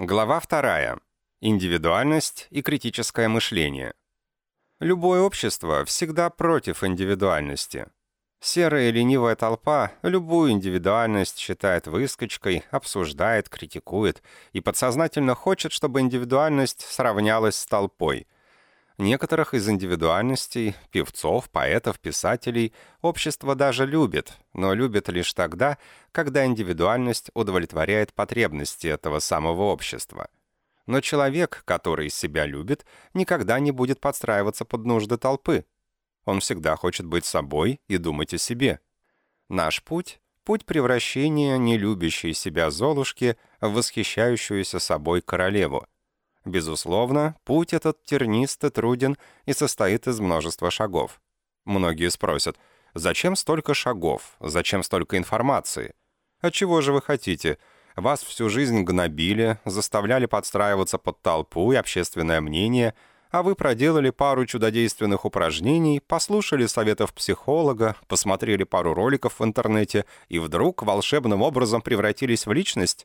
Глава вторая. Индивидуальность и критическое мышление. Любое общество всегда против индивидуальности. Серая ленивая толпа любую индивидуальность считает выскочкой, обсуждает, критикует и подсознательно хочет, чтобы индивидуальность сравнялась с толпой. Некоторых из индивидуальностей, певцов, поэтов, писателей, общество даже любит, но любит лишь тогда, когда индивидуальность удовлетворяет потребности этого самого общества. Но человек, который себя любит, никогда не будет подстраиваться под нужды толпы, он всегда хочет быть собой и думать о себе. Наш путь — путь превращения нелюбящей себя Золушки в восхищающуюся собой королеву. Безусловно, путь этот тернист и труден и состоит из множества шагов. Многие спросят, зачем столько шагов, зачем столько информации? А чего же вы хотите? Вас всю жизнь гнобили, заставляли подстраиваться под толпу и общественное мнение — а вы проделали пару чудодейственных упражнений, послушали советов психолога, посмотрели пару роликов в интернете и вдруг волшебным образом превратились в личность?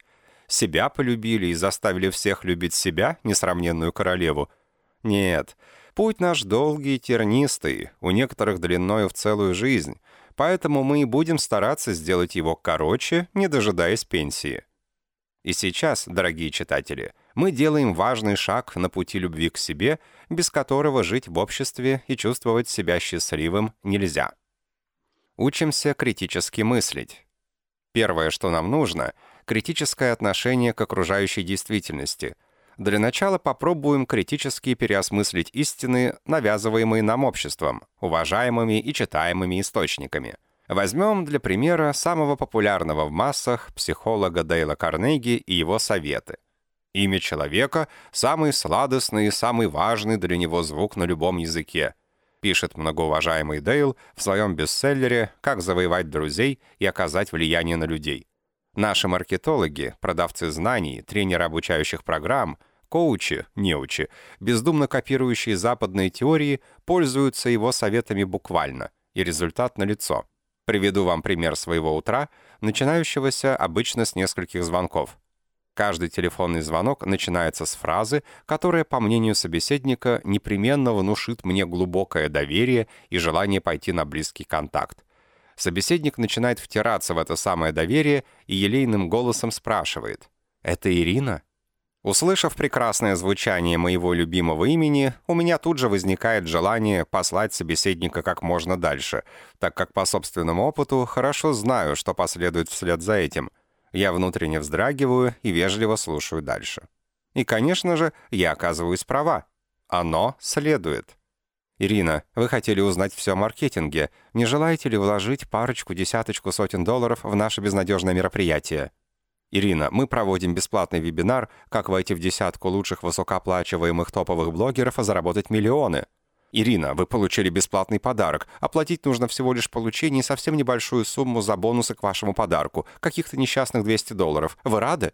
Себя полюбили и заставили всех любить себя, несравненную королеву? Нет, путь наш долгий и тернистый, у некоторых длиною в целую жизнь, поэтому мы и будем стараться сделать его короче, не дожидаясь пенсии. И сейчас, дорогие читатели, мы делаем важный шаг на пути любви к себе, без которого жить в обществе и чувствовать себя счастливым нельзя. Учимся критически мыслить. Первое, что нам нужно — критическое отношение к окружающей действительности. Для начала попробуем критически переосмыслить истины, навязываемые нам обществом, уважаемыми и читаемыми источниками — Возьмем для примера самого популярного в массах психолога Дейла Карнеги и его советы. Имя человека – самый сладостный и самый важный для него звук на любом языке, пишет многоуважаемый Дейл в своем бестселлере «Как завоевать друзей и оказать влияние на людей». Наши маркетологи, продавцы знаний, тренеры обучающих программ, коучи, неучи, бездумно копирующие западные теории, пользуются его советами буквально, и результат налицо – Приведу вам пример своего утра, начинающегося обычно с нескольких звонков. Каждый телефонный звонок начинается с фразы, которая, по мнению собеседника, непременно внушит мне глубокое доверие и желание пойти на близкий контакт. Собеседник начинает втираться в это самое доверие и елейным голосом спрашивает «Это Ирина?» Услышав прекрасное звучание моего любимого имени, у меня тут же возникает желание послать собеседника как можно дальше, так как по собственному опыту хорошо знаю, что последует вслед за этим. Я внутренне вздрагиваю и вежливо слушаю дальше. И, конечно же, я оказываюсь права. Оно следует. «Ирина, вы хотели узнать все о маркетинге. Не желаете ли вложить парочку-десяточку сотен долларов в наше безнадежное мероприятие?» Ирина, мы проводим бесплатный вебинар «Как войти в десятку лучших высокооплачиваемых топовых блогеров и заработать миллионы». Ирина, вы получили бесплатный подарок. Оплатить нужно всего лишь получение совсем небольшую сумму за бонусы к вашему подарку. Каких-то несчастных 200 долларов. Вы рады?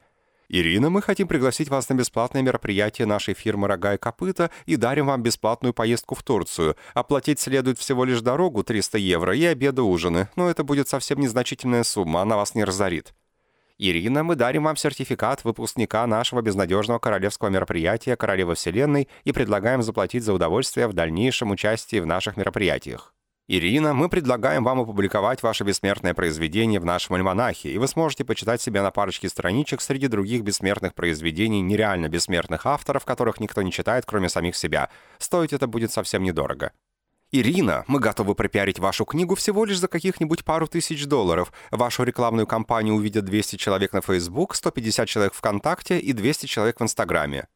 Ирина, мы хотим пригласить вас на бесплатное мероприятие нашей фирмы «Рога и копыта» и дарим вам бесплатную поездку в Турцию. Оплатить следует всего лишь дорогу 300 евро и обеды-ужины, но это будет совсем незначительная сумма, она вас не разорит. Ирина, мы дарим вам сертификат выпускника нашего безнадежного королевского мероприятия «Королева Вселенной» и предлагаем заплатить за удовольствие в дальнейшем участии в наших мероприятиях. Ирина, мы предлагаем вам опубликовать ваше бессмертное произведение в нашем альманахе, и вы сможете почитать себя на парочке страничек среди других бессмертных произведений нереально бессмертных авторов, которых никто не читает, кроме самих себя. Стоить это будет совсем недорого. «Ирина, мы готовы пропиарить вашу книгу всего лишь за каких-нибудь пару тысяч долларов. Вашу рекламную кампанию увидят 200 человек на Facebook, 150 человек ВКонтакте и 200 человек в Инстаграме».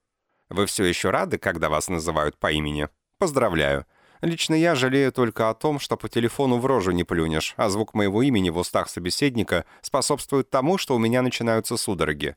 Вы все еще рады, когда вас называют по имени? Поздравляю. Лично я жалею только о том, что по телефону в рожу не плюнешь, а звук моего имени в устах собеседника способствует тому, что у меня начинаются судороги.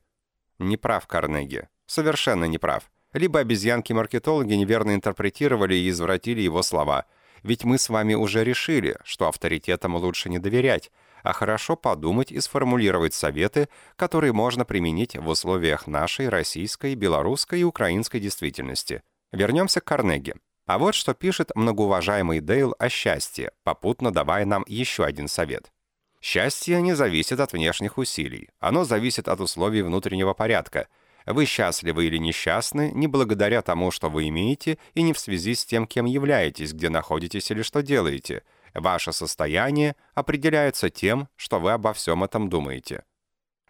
Не прав Карнеги. Совершенно не прав. Либо обезьянки-маркетологи неверно интерпретировали и извратили его слова – ведь мы с вами уже решили, что авторитетам лучше не доверять, а хорошо подумать и сформулировать советы, которые можно применить в условиях нашей российской, белорусской и украинской действительности. Вернемся к Карнеги. А вот что пишет многоуважаемый Дейл о счастье, попутно давая нам еще один совет. Счастье не зависит от внешних усилий. Оно зависит от условий внутреннего порядка. Вы счастливы или несчастны не благодаря тому, что вы имеете, и не в связи с тем, кем являетесь, где находитесь или что делаете. Ваше состояние определяется тем, что вы обо всем этом думаете.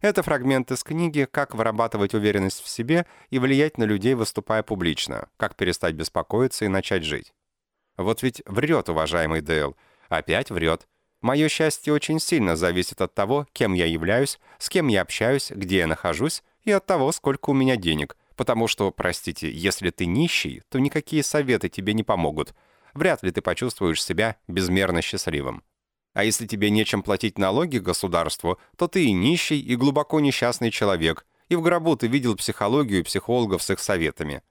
Это фрагмент из книги «Как вырабатывать уверенность в себе и влиять на людей, выступая публично. Как перестать беспокоиться и начать жить». Вот ведь врет, уважаемый Дейл. Опять врет. Мое счастье очень сильно зависит от того, кем я являюсь, с кем я общаюсь, где я нахожусь, и от того, сколько у меня денег. Потому что, простите, если ты нищий, то никакие советы тебе не помогут. Вряд ли ты почувствуешь себя безмерно счастливым. А если тебе нечем платить налоги государству, то ты и нищий, и глубоко несчастный человек, и в гробу ты видел психологию психологов с их советами.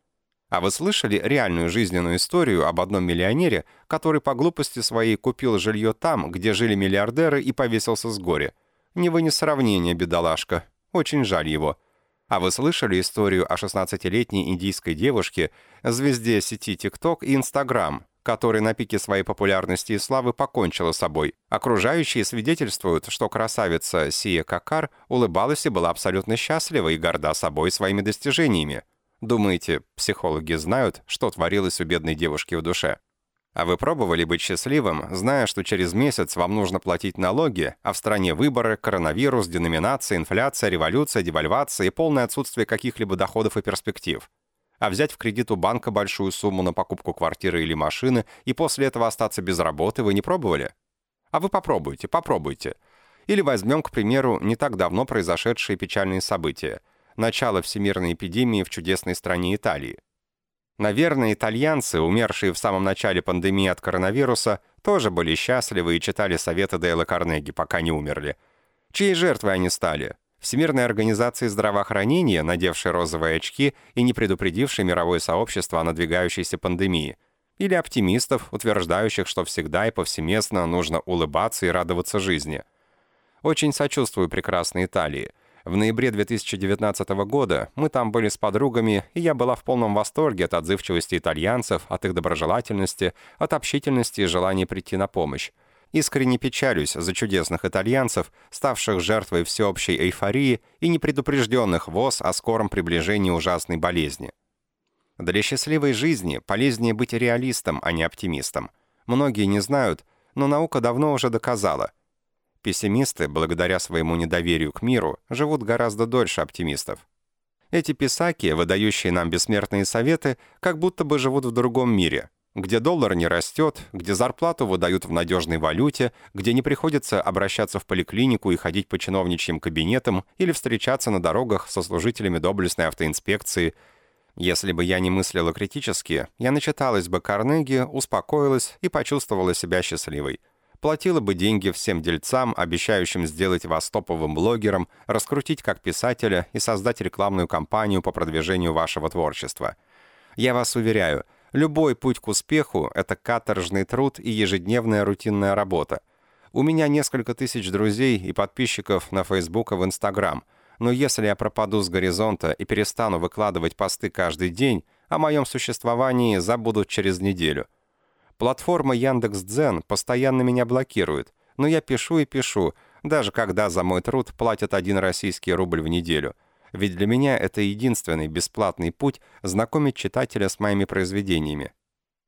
А вы слышали реальную жизненную историю об одном миллионере, который по глупости своей купил жилье там, где жили миллиардеры, и повесился с горя? Не вынес сравнения, бедолашка. Очень жаль его. А вы слышали историю о 16-летней индийской девушке, звезде сети TikTok и Instagram, которая на пике своей популярности и славы покончила с собой. Окружающие свидетельствуют, что красавица Сия Какар улыбалась и была абсолютно счастлива и горда собой своими достижениями. Думаете, психологи знают, что творилось у бедной девушки в душе? А вы пробовали быть счастливым, зная, что через месяц вам нужно платить налоги, а в стране выборы, коронавирус, деноминация, инфляция, революция, девальвация и полное отсутствие каких-либо доходов и перспектив? А взять в кредит у банка большую сумму на покупку квартиры или машины и после этого остаться без работы вы не пробовали? А вы попробуйте, попробуйте. Или возьмем, к примеру, не так давно произошедшие печальные события. Начало всемирной эпидемии в чудесной стране Италии. Наверное, итальянцы, умершие в самом начале пандемии от коронавируса, тоже были счастливы и читали советы Дейла Карнеги, пока не умерли. Чьей жертвой они стали? Всемирной организации здравоохранения, надевшей розовые очки и не предупредившей мировое сообщество о надвигающейся пандемии, или оптимистов, утверждающих, что всегда и повсеместно нужно улыбаться и радоваться жизни. Очень сочувствую прекрасной Италии. В ноябре 2019 года мы там были с подругами, и я была в полном восторге от отзывчивости итальянцев, от их доброжелательности, от общительности и желания прийти на помощь. Искренне печалюсь за чудесных итальянцев, ставших жертвой всеобщей эйфории и непредупрежденных ВОЗ о скором приближении ужасной болезни. Для счастливой жизни полезнее быть реалистом, а не оптимистом. Многие не знают, но наука давно уже доказала. Пессимисты, благодаря своему недоверию к миру, живут гораздо дольше оптимистов. Эти писаки, выдающие нам бессмертные советы, как будто бы живут в другом мире – где доллар не растет, где зарплату выдают в надежной валюте, где не приходится обращаться в поликлинику и ходить по чиновничьим кабинетам или встречаться на дорогах со служителями доблестной автоинспекции. Если бы я не мыслила критически, я начиталась бы Карнеги, успокоилась и почувствовала себя счастливой. Платила бы деньги всем дельцам, обещающим сделать вас топовым блогером, раскрутить как писателя и создать рекламную кампанию по продвижению вашего творчества. Я вас уверяю – Любой путь к успеху — это каторжный труд и ежедневная рутинная работа. У меня несколько тысяч друзей и подписчиков на Facebook и в Instagram, но если я пропаду с горизонта и перестану выкладывать посты каждый день, о моем существовании забудут через неделю. Платформа Яндекс.Дзен постоянно меня блокирует, но я пишу и пишу, даже когда за мой труд платят один российский рубль в неделю — ведь для меня это единственный бесплатный путь знакомить читателя с моими произведениями.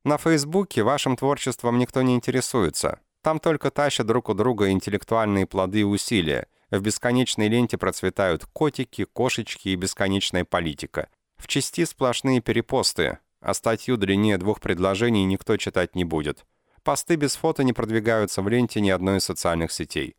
На Фейсбуке вашим творчеством никто не интересуется. Там только тащат друг у друга интеллектуальные плоды и усилия. В бесконечной ленте процветают котики, кошечки и бесконечная политика. В части сплошные перепосты, а статью длиннее двух предложений никто читать не будет. Посты без фото не продвигаются в ленте ни одной из социальных сетей.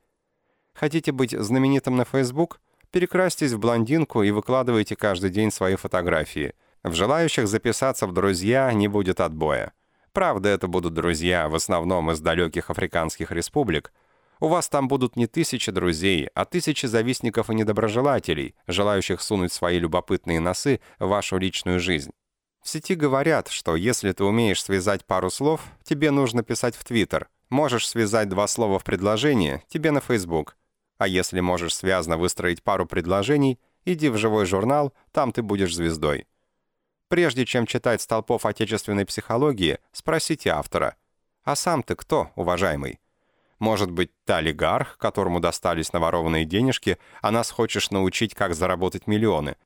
Хотите быть знаменитым на Facebook? Перекрасьтесь в блондинку и выкладывайте каждый день свои фотографии. В желающих записаться в друзья не будет отбоя. Правда, это будут друзья, в основном из далеких африканских республик. У вас там будут не тысячи друзей, а тысячи завистников и недоброжелателей, желающих сунуть свои любопытные носы в вашу личную жизнь. В сети говорят, что если ты умеешь связать пару слов, тебе нужно писать в Твиттер. Можешь связать два слова в предложение, тебе на Facebook. А если можешь связно выстроить пару предложений, иди в живой журнал, там ты будешь звездой. Прежде чем читать столпов отечественной психологии, спросите автора. А сам ты кто, уважаемый? Может быть, ты олигарх, которому достались наворованные денежки, а нас хочешь научить, как заработать миллионы.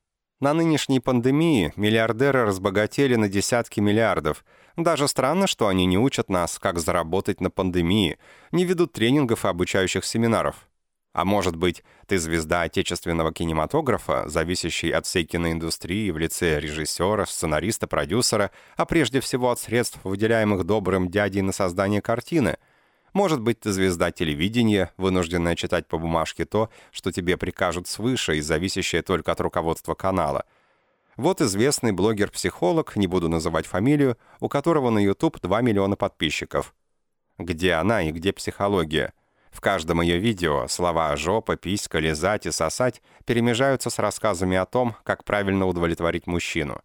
На нынешней пандемии миллиардеры разбогатели на десятки миллиардов. Даже странно, что они не учат нас, как заработать на пандемии, не ведут тренингов и обучающих семинаров. А может быть, ты звезда отечественного кинематографа, зависящий от всей киноиндустрии в лице режиссера, сценариста, продюсера, а прежде всего от средств, выделяемых добрым дядей на создание картины. Может быть, ты звезда телевидения, вынужденная читать по бумажке то, что тебе прикажут свыше и зависящее только от руководства канала. Вот известный блогер-психолог, не буду называть фамилию, у которого на YouTube 2 миллиона подписчиков. Где она и где психология? В каждом ее видео слова «жопа», «писька», «лизать» и «сосать» перемежаются с рассказами о том, как правильно удовлетворить мужчину.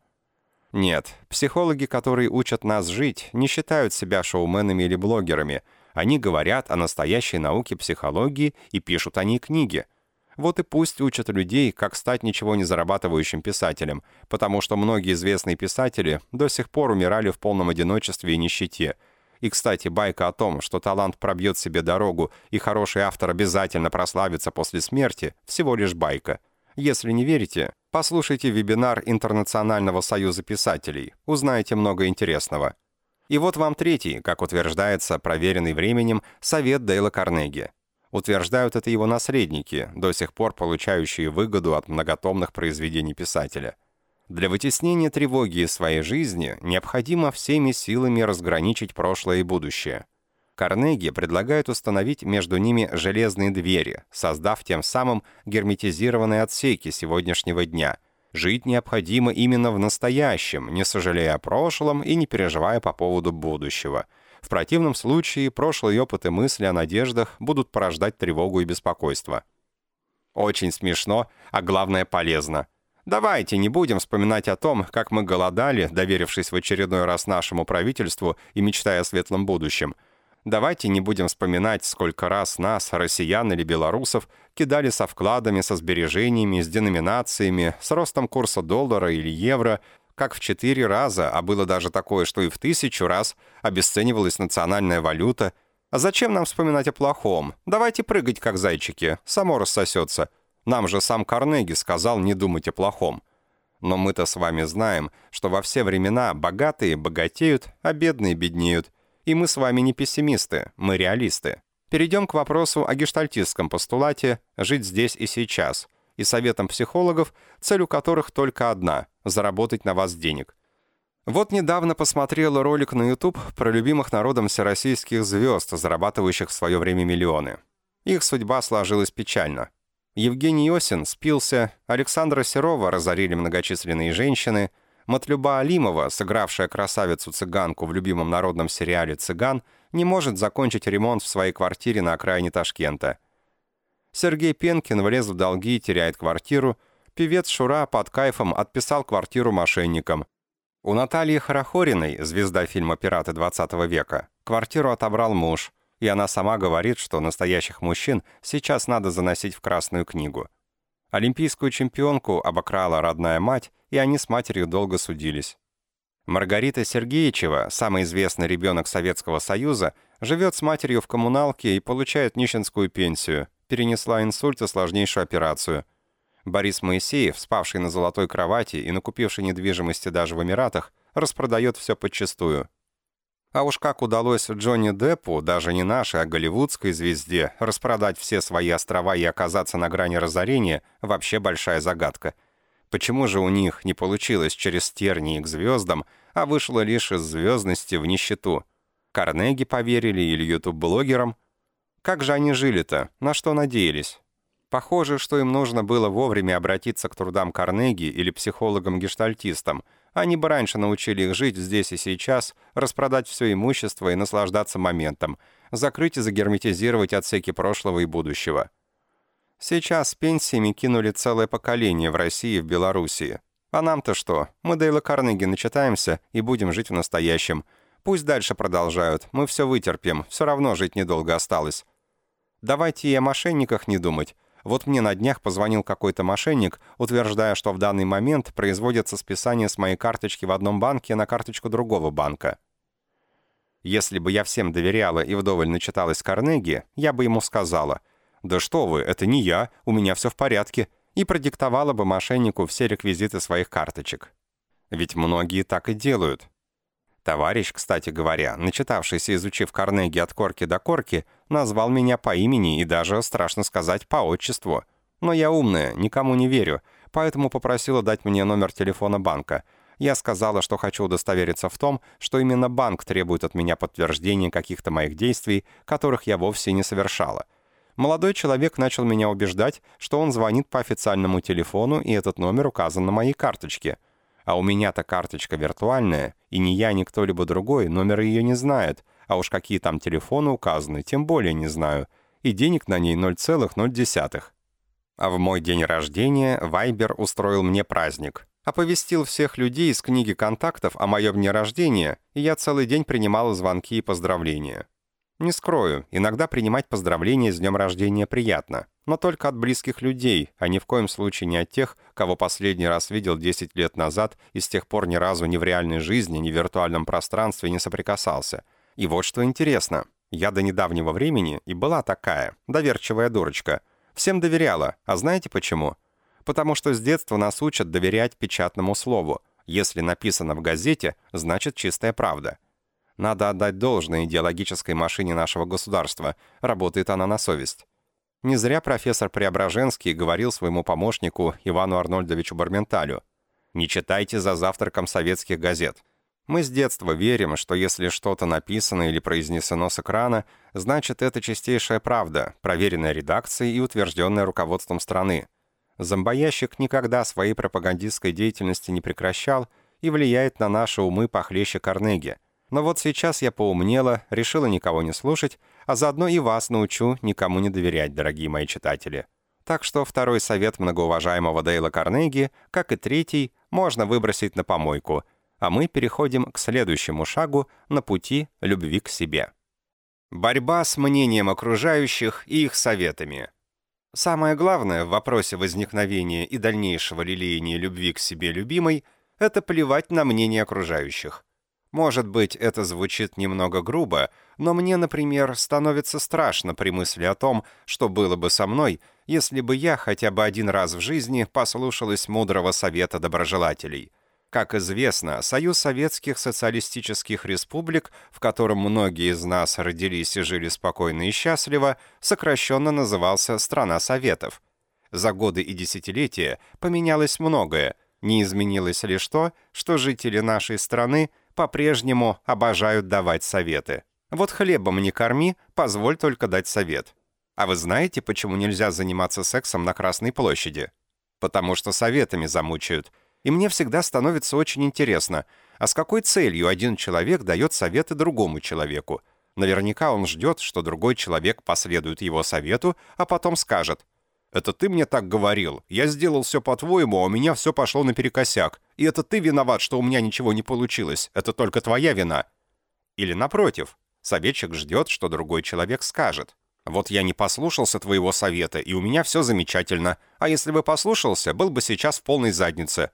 Нет, психологи, которые учат нас жить, не считают себя шоуменами или блогерами. Они говорят о настоящей науке психологии и пишут о ней книги. Вот и пусть учат людей, как стать ничего не зарабатывающим писателем, потому что многие известные писатели до сих пор умирали в полном одиночестве и нищете – и, кстати, байка о том, что талант пробьет себе дорогу и хороший автор обязательно прославится после смерти, всего лишь байка. Если не верите, послушайте вебинар Интернационального союза писателей, узнаете много интересного. И вот вам третий, как утверждается, проверенный временем, совет Дейла Карнеги. Утверждают это его наследники, до сих пор получающие выгоду от многотомных произведений писателя – для вытеснения тревоги из своей жизни необходимо всеми силами разграничить прошлое и будущее. Карнеги предлагает установить между ними железные двери, создав тем самым герметизированные отсеки сегодняшнего дня. Жить необходимо именно в настоящем, не сожалея о прошлом и не переживая по поводу будущего. В противном случае прошлые опыты мысли о надеждах будут порождать тревогу и беспокойство. Очень смешно, а главное полезно – Давайте не будем вспоминать о том, как мы голодали, доверившись в очередной раз нашему правительству и мечтая о светлом будущем. Давайте не будем вспоминать, сколько раз нас, россиян или белорусов, кидали со вкладами, со сбережениями, с деноминациями, с ростом курса доллара или евро, как в четыре раза, а было даже такое, что и в тысячу раз, обесценивалась национальная валюта. А зачем нам вспоминать о плохом? Давайте прыгать, как зайчики, само рассосется. Нам же сам Карнеги сказал не думать о плохом. Но мы-то с вами знаем, что во все времена богатые богатеют, а бедные беднеют. И мы с вами не пессимисты, мы реалисты. Перейдем к вопросу о гештальтистском постулате «жить здесь и сейчас» и советам психологов, цель у которых только одна – заработать на вас денег. Вот недавно посмотрела ролик на YouTube про любимых народом всероссийских звезд, зарабатывающих в свое время миллионы. Их судьба сложилась печально. Евгений Осин спился, Александра Серова разорили многочисленные женщины, Матлюба Алимова, сыгравшая красавицу-цыганку в любимом народном сериале «Цыган», не может закончить ремонт в своей квартире на окраине Ташкента. Сергей Пенкин влез в долги и теряет квартиру, певец Шура под кайфом отписал квартиру мошенникам. У Натальи Хорохориной, звезда фильма «Пираты 20 века», квартиру отобрал муж – и она сама говорит, что настоящих мужчин сейчас надо заносить в Красную книгу. Олимпийскую чемпионку обокрала родная мать, и они с матерью долго судились. Маргарита Сергеевичева, самый известный ребенок Советского Союза, живет с матерью в коммуналке и получает нищенскую пенсию, перенесла инсульт и сложнейшую операцию. Борис Моисеев, спавший на золотой кровати и накупивший недвижимости даже в Эмиратах, распродает все подчистую – а уж как удалось Джонни Деппу, даже не нашей, а голливудской звезде, распродать все свои острова и оказаться на грани разорения, вообще большая загадка. Почему же у них не получилось через тернии к звездам, а вышло лишь из звездности в нищету? Карнеги поверили или ютуб-блогерам? Как же они жили-то? На что надеялись? Похоже, что им нужно было вовремя обратиться к трудам Карнеги или психологам-гештальтистам – они бы раньше научили их жить здесь и сейчас, распродать все имущество и наслаждаться моментом, закрыть и загерметизировать отсеки прошлого и будущего. Сейчас пенсиями кинули целое поколение в России и в Белоруссии. А нам-то что? Мы Дейла Карнеги начитаемся и будем жить в настоящем. Пусть дальше продолжают, мы все вытерпим, все равно жить недолго осталось. Давайте и о мошенниках не думать. Вот мне на днях позвонил какой-то мошенник, утверждая, что в данный момент производится списание с моей карточки в одном банке на карточку другого банка. Если бы я всем доверяла и вдоволь начиталась Карнеги, я бы ему сказала, «Да что вы, это не я, у меня все в порядке. и продиктовала бы мошеннику все реквизиты своих карточек. Ведь многие так и делают. Товарищ, кстати говоря, начитавшийся изучив Карнеги от корки до корки, назвал меня по имени и даже, страшно сказать, по отчеству. Но я умная, никому не верю, поэтому попросила дать мне номер телефона банка. Я сказала, что хочу удостовериться в том, что именно банк требует от меня подтверждения каких-то моих действий, которых я вовсе не совершала. Молодой человек начал меня убеждать, что он звонит по официальному телефону, и этот номер указан на моей карточке. А у меня-то карточка виртуальная, и ни я, ни кто-либо другой номер ее не знает, а уж какие там телефоны указаны, тем более не знаю, и денег на ней 0,0. А в мой день рождения Вайбер устроил мне праздник. Оповестил всех людей из книги контактов о моем дне рождения, и я целый день принимал звонки и поздравления. Не скрою, иногда принимать поздравления с днем рождения приятно, но только от близких людей, а ни в коем случае не от тех, кого последний раз видел 10 лет назад и с тех пор ни разу ни в реальной жизни, ни в виртуальном пространстве не соприкасался. И вот что интересно. Я до недавнего времени и была такая, доверчивая дурочка. Всем доверяла, а знаете почему? Потому что с детства нас учат доверять печатному слову. Если написано в газете, значит чистая правда. Надо отдать должное идеологической машине нашего государства. Работает она на совесть. Не зря профессор Преображенский говорил своему помощнику Ивану Арнольдовичу Барменталю «Не читайте за завтраком советских газет». Мы с детства верим, что если что-то написано или произнесено с экрана, значит это чистейшая правда, проверенная редакцией и утвержденная руководством страны. Зомбоящик никогда своей пропагандистской деятельности не прекращал и влияет на наши умы похлеще Карнеги – но вот сейчас я поумнела, решила никого не слушать, а заодно и вас научу никому не доверять, дорогие мои читатели. Так что второй совет многоуважаемого Дейла Карнеги, как и третий, можно выбросить на помойку, а мы переходим к следующему шагу на пути любви к себе. Борьба с мнением окружающих и их советами. Самое главное в вопросе возникновения и дальнейшего лелеяния любви к себе любимой – это плевать на мнение окружающих. Может быть, это звучит немного грубо, но мне, например, становится страшно при мысли о том, что было бы со мной, если бы я хотя бы один раз в жизни послушалась мудрого совета доброжелателей. Как известно, Союз Советских Социалистических Республик, в котором многие из нас родились и жили спокойно и счастливо, сокращенно назывался «Страна Советов». За годы и десятилетия поменялось многое, не изменилось лишь то, что жители нашей страны – по-прежнему обожают давать советы. Вот хлебом не корми, позволь только дать совет. А вы знаете, почему нельзя заниматься сексом на Красной площади? Потому что советами замучают. И мне всегда становится очень интересно, а с какой целью один человек дает советы другому человеку? Наверняка он ждет, что другой человек последует его совету, а потом скажет – это ты мне так говорил. Я сделал все по-твоему, а у меня все пошло наперекосяк. И это ты виноват, что у меня ничего не получилось. Это только твоя вина. Или напротив, советчик ждет, что другой человек скажет. Вот я не послушался твоего совета, и у меня все замечательно. А если бы послушался, был бы сейчас в полной заднице.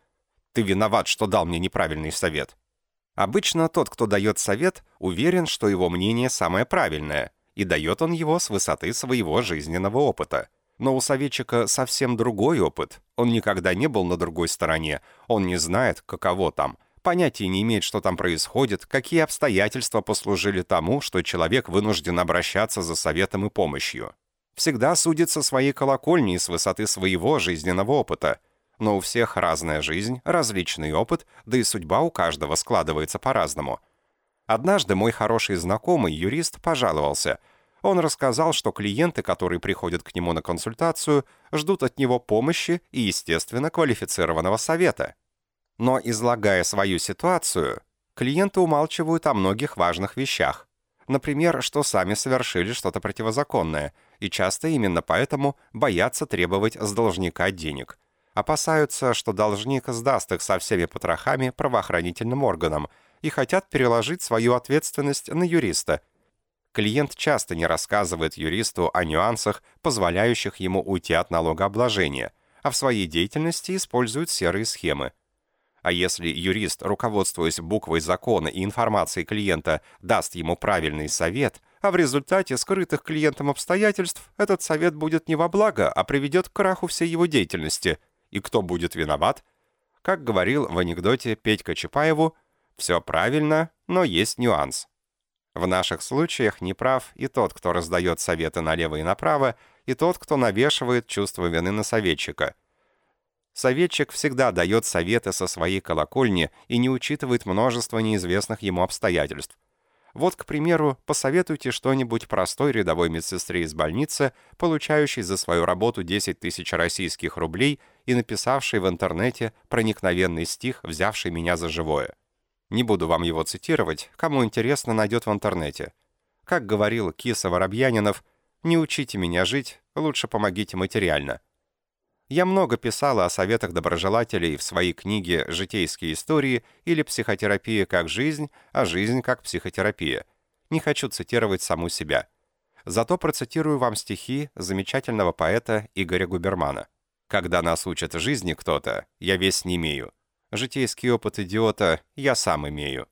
Ты виноват, что дал мне неправильный совет. Обычно тот, кто дает совет, уверен, что его мнение самое правильное, и дает он его с высоты своего жизненного опыта. Но у советчика совсем другой опыт. Он никогда не был на другой стороне. Он не знает, каково там. Понятия не имеет, что там происходит, какие обстоятельства послужили тому, что человек вынужден обращаться за советом и помощью. Всегда судит со своей колокольни с высоты своего жизненного опыта. Но у всех разная жизнь, различный опыт, да и судьба у каждого складывается по-разному. Однажды мой хороший знакомый, юрист, пожаловался – он рассказал, что клиенты, которые приходят к нему на консультацию, ждут от него помощи и, естественно, квалифицированного совета. Но, излагая свою ситуацию, клиенты умалчивают о многих важных вещах. Например, что сами совершили что-то противозаконное, и часто именно поэтому боятся требовать с должника денег. Опасаются, что должник сдаст их со всеми потрохами правоохранительным органам и хотят переложить свою ответственность на юриста – клиент часто не рассказывает юристу о нюансах, позволяющих ему уйти от налогообложения, а в своей деятельности использует серые схемы. А если юрист, руководствуясь буквой закона и информацией клиента, даст ему правильный совет, а в результате скрытых клиентом обстоятельств этот совет будет не во благо, а приведет к краху всей его деятельности. И кто будет виноват? Как говорил в анекдоте Петька Чапаеву, «Все правильно, но есть нюанс». В наших случаях неправ и тот, кто раздает советы налево и направо, и тот, кто навешивает чувство вины на советчика. Советчик всегда дает советы со своей колокольни и не учитывает множество неизвестных ему обстоятельств. Вот, к примеру, посоветуйте что-нибудь простой рядовой медсестре из больницы, получающей за свою работу 10 тысяч российских рублей и написавшей в интернете проникновенный стих, взявший меня за живое. Не буду вам его цитировать, кому интересно, найдет в интернете. Как говорил Киса Воробьянинов, «Не учите меня жить, лучше помогите материально». Я много писала о советах доброжелателей в своей книге «Житейские истории» или «Психотерапия как жизнь», а «Жизнь как психотерапия». Не хочу цитировать саму себя. Зато процитирую вам стихи замечательного поэта Игоря Губермана. «Когда нас учат жизни кто-то, я весь не имею. Житейский опыт идиота я сам имею.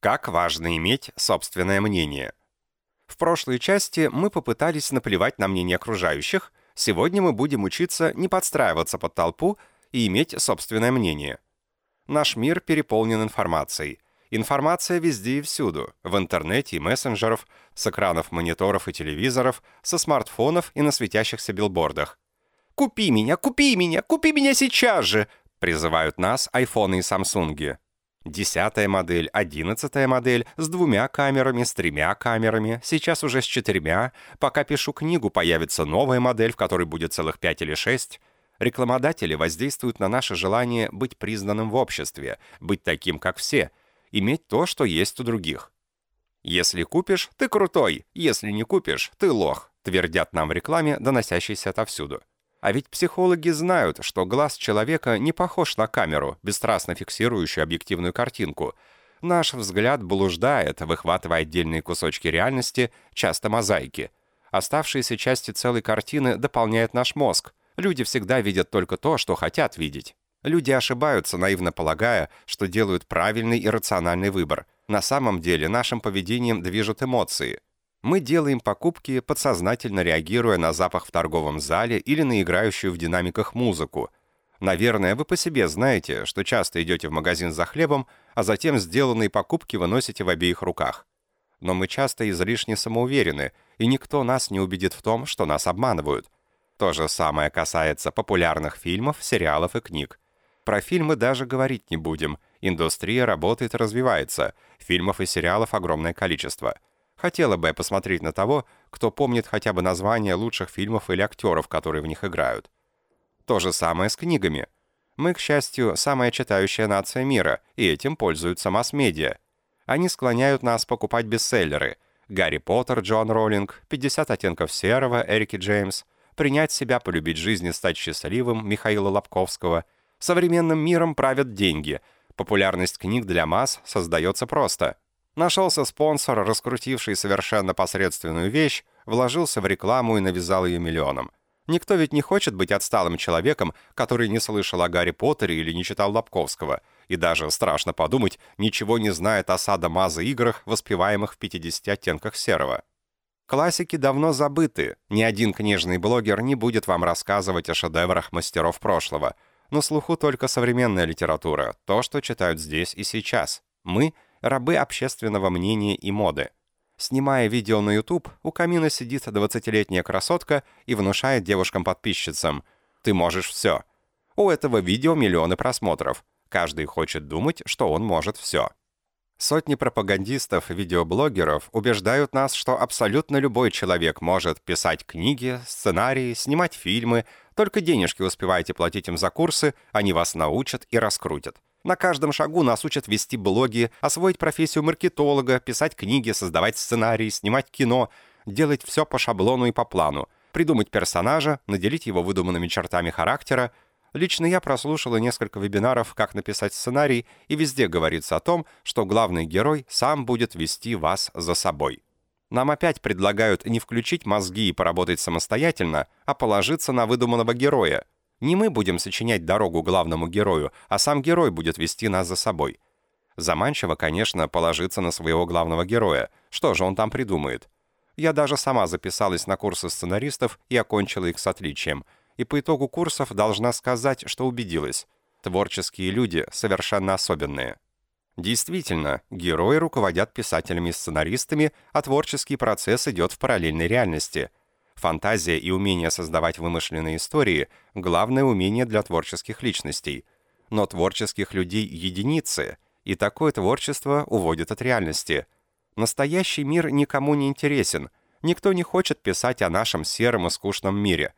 Как важно иметь собственное мнение. В прошлой части мы попытались наплевать на мнение окружающих, сегодня мы будем учиться не подстраиваться под толпу и иметь собственное мнение. Наш мир переполнен информацией. Информация везде и всюду, в интернете и мессенджеров, с экранов мониторов и телевизоров, со смартфонов и на светящихся билбордах. «Купи меня, купи меня, купи меня сейчас же!» Призывают нас айфоны и самсунги. Десятая модель, одиннадцатая модель, с двумя камерами, с тремя камерами, сейчас уже с четырьмя. Пока пишу книгу, появится новая модель, в которой будет целых пять или шесть. Рекламодатели воздействуют на наше желание быть признанным в обществе, быть таким, как все, иметь то, что есть у других. «Если купишь, ты крутой, если не купишь, ты лох», твердят нам в рекламе, доносящейся отовсюду. А ведь психологи знают, что глаз человека не похож на камеру, бесстрастно фиксирующую объективную картинку. Наш взгляд блуждает, выхватывая отдельные кусочки реальности, часто мозаики. Оставшиеся части целой картины дополняют наш мозг. Люди всегда видят только то, что хотят видеть. Люди ошибаются, наивно полагая, что делают правильный и рациональный выбор. На самом деле нашим поведением движут эмоции – мы делаем покупки, подсознательно реагируя на запах в торговом зале или на играющую в динамиках музыку. Наверное, вы по себе знаете, что часто идете в магазин за хлебом, а затем сделанные покупки выносите в обеих руках. Но мы часто излишне самоуверены, и никто нас не убедит в том, что нас обманывают. То же самое касается популярных фильмов, сериалов и книг. Про фильмы даже говорить не будем. Индустрия работает и развивается. Фильмов и сериалов огромное количество – Хотела бы я посмотреть на того, кто помнит хотя бы названия лучших фильмов или актеров, которые в них играют. То же самое с книгами. Мы, к счастью, самая читающая нация мира, и этим пользуются масс-медиа. Они склоняют нас покупать бестселлеры. Гарри Поттер, Джон Роллинг, 50 оттенков серого, Эрики Джеймс, принять себя, полюбить жизнь и стать счастливым, Михаила Лобковского. Современным миром правят деньги. Популярность книг для масс создается просто – Нашелся спонсор, раскрутивший совершенно посредственную вещь, вложился в рекламу и навязал ее миллионам. Никто ведь не хочет быть отсталым человеком, который не слышал о Гарри Поттере или не читал Лобковского, и даже, страшно подумать, ничего не знает о садо-мазо играх, воспеваемых в 50 оттенках серого. Классики давно забыты, ни один книжный блогер не будет вам рассказывать о шедеврах мастеров прошлого. На слуху только современная литература, то, что читают здесь и сейчас. Мы — рабы общественного мнения и моды. Снимая видео на YouTube, у камина сидит 20-летняя красотка и внушает девушкам-подписчицам «Ты можешь все». У этого видео миллионы просмотров. Каждый хочет думать, что он может все. Сотни пропагандистов, видеоблогеров убеждают нас, что абсолютно любой человек может писать книги, сценарии, снимать фильмы, только денежки успевайте платить им за курсы, они вас научат и раскрутят. На каждом шагу нас учат вести блоги, освоить профессию маркетолога, писать книги, создавать сценарии, снимать кино, делать все по шаблону и по плану, придумать персонажа, наделить его выдуманными чертами характера. Лично я прослушала несколько вебинаров «Как написать сценарий», и везде говорится о том, что главный герой сам будет вести вас за собой. Нам опять предлагают не включить мозги и поработать самостоятельно, а положиться на выдуманного героя – не мы будем сочинять дорогу главному герою, а сам герой будет вести нас за собой. Заманчиво, конечно, положиться на своего главного героя. Что же он там придумает? Я даже сама записалась на курсы сценаристов и окончила их с отличием. И по итогу курсов должна сказать, что убедилась. Творческие люди совершенно особенные. Действительно, герои руководят писателями и сценаристами, а творческий процесс идет в параллельной реальности. Фантазия и умение создавать вымышленные истории – главное умение для творческих личностей. Но творческих людей – единицы, и такое творчество уводит от реальности – Настоящий мир никому не интересен. Никто не хочет писать о нашем сером и скучном мире.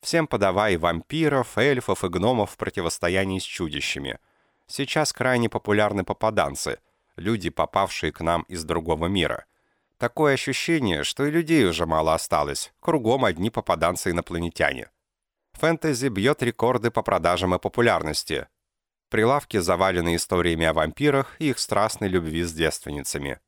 Всем подавай вампиров, эльфов и гномов в противостоянии с чудищами. Сейчас крайне популярны попаданцы, люди, попавшие к нам из другого мира. Такое ощущение, что и людей уже мало осталось, кругом одни попаданцы-инопланетяне. Фэнтези бьет рекорды по продажам и популярности. Прилавки завалены историями о вампирах и их страстной любви с девственницами.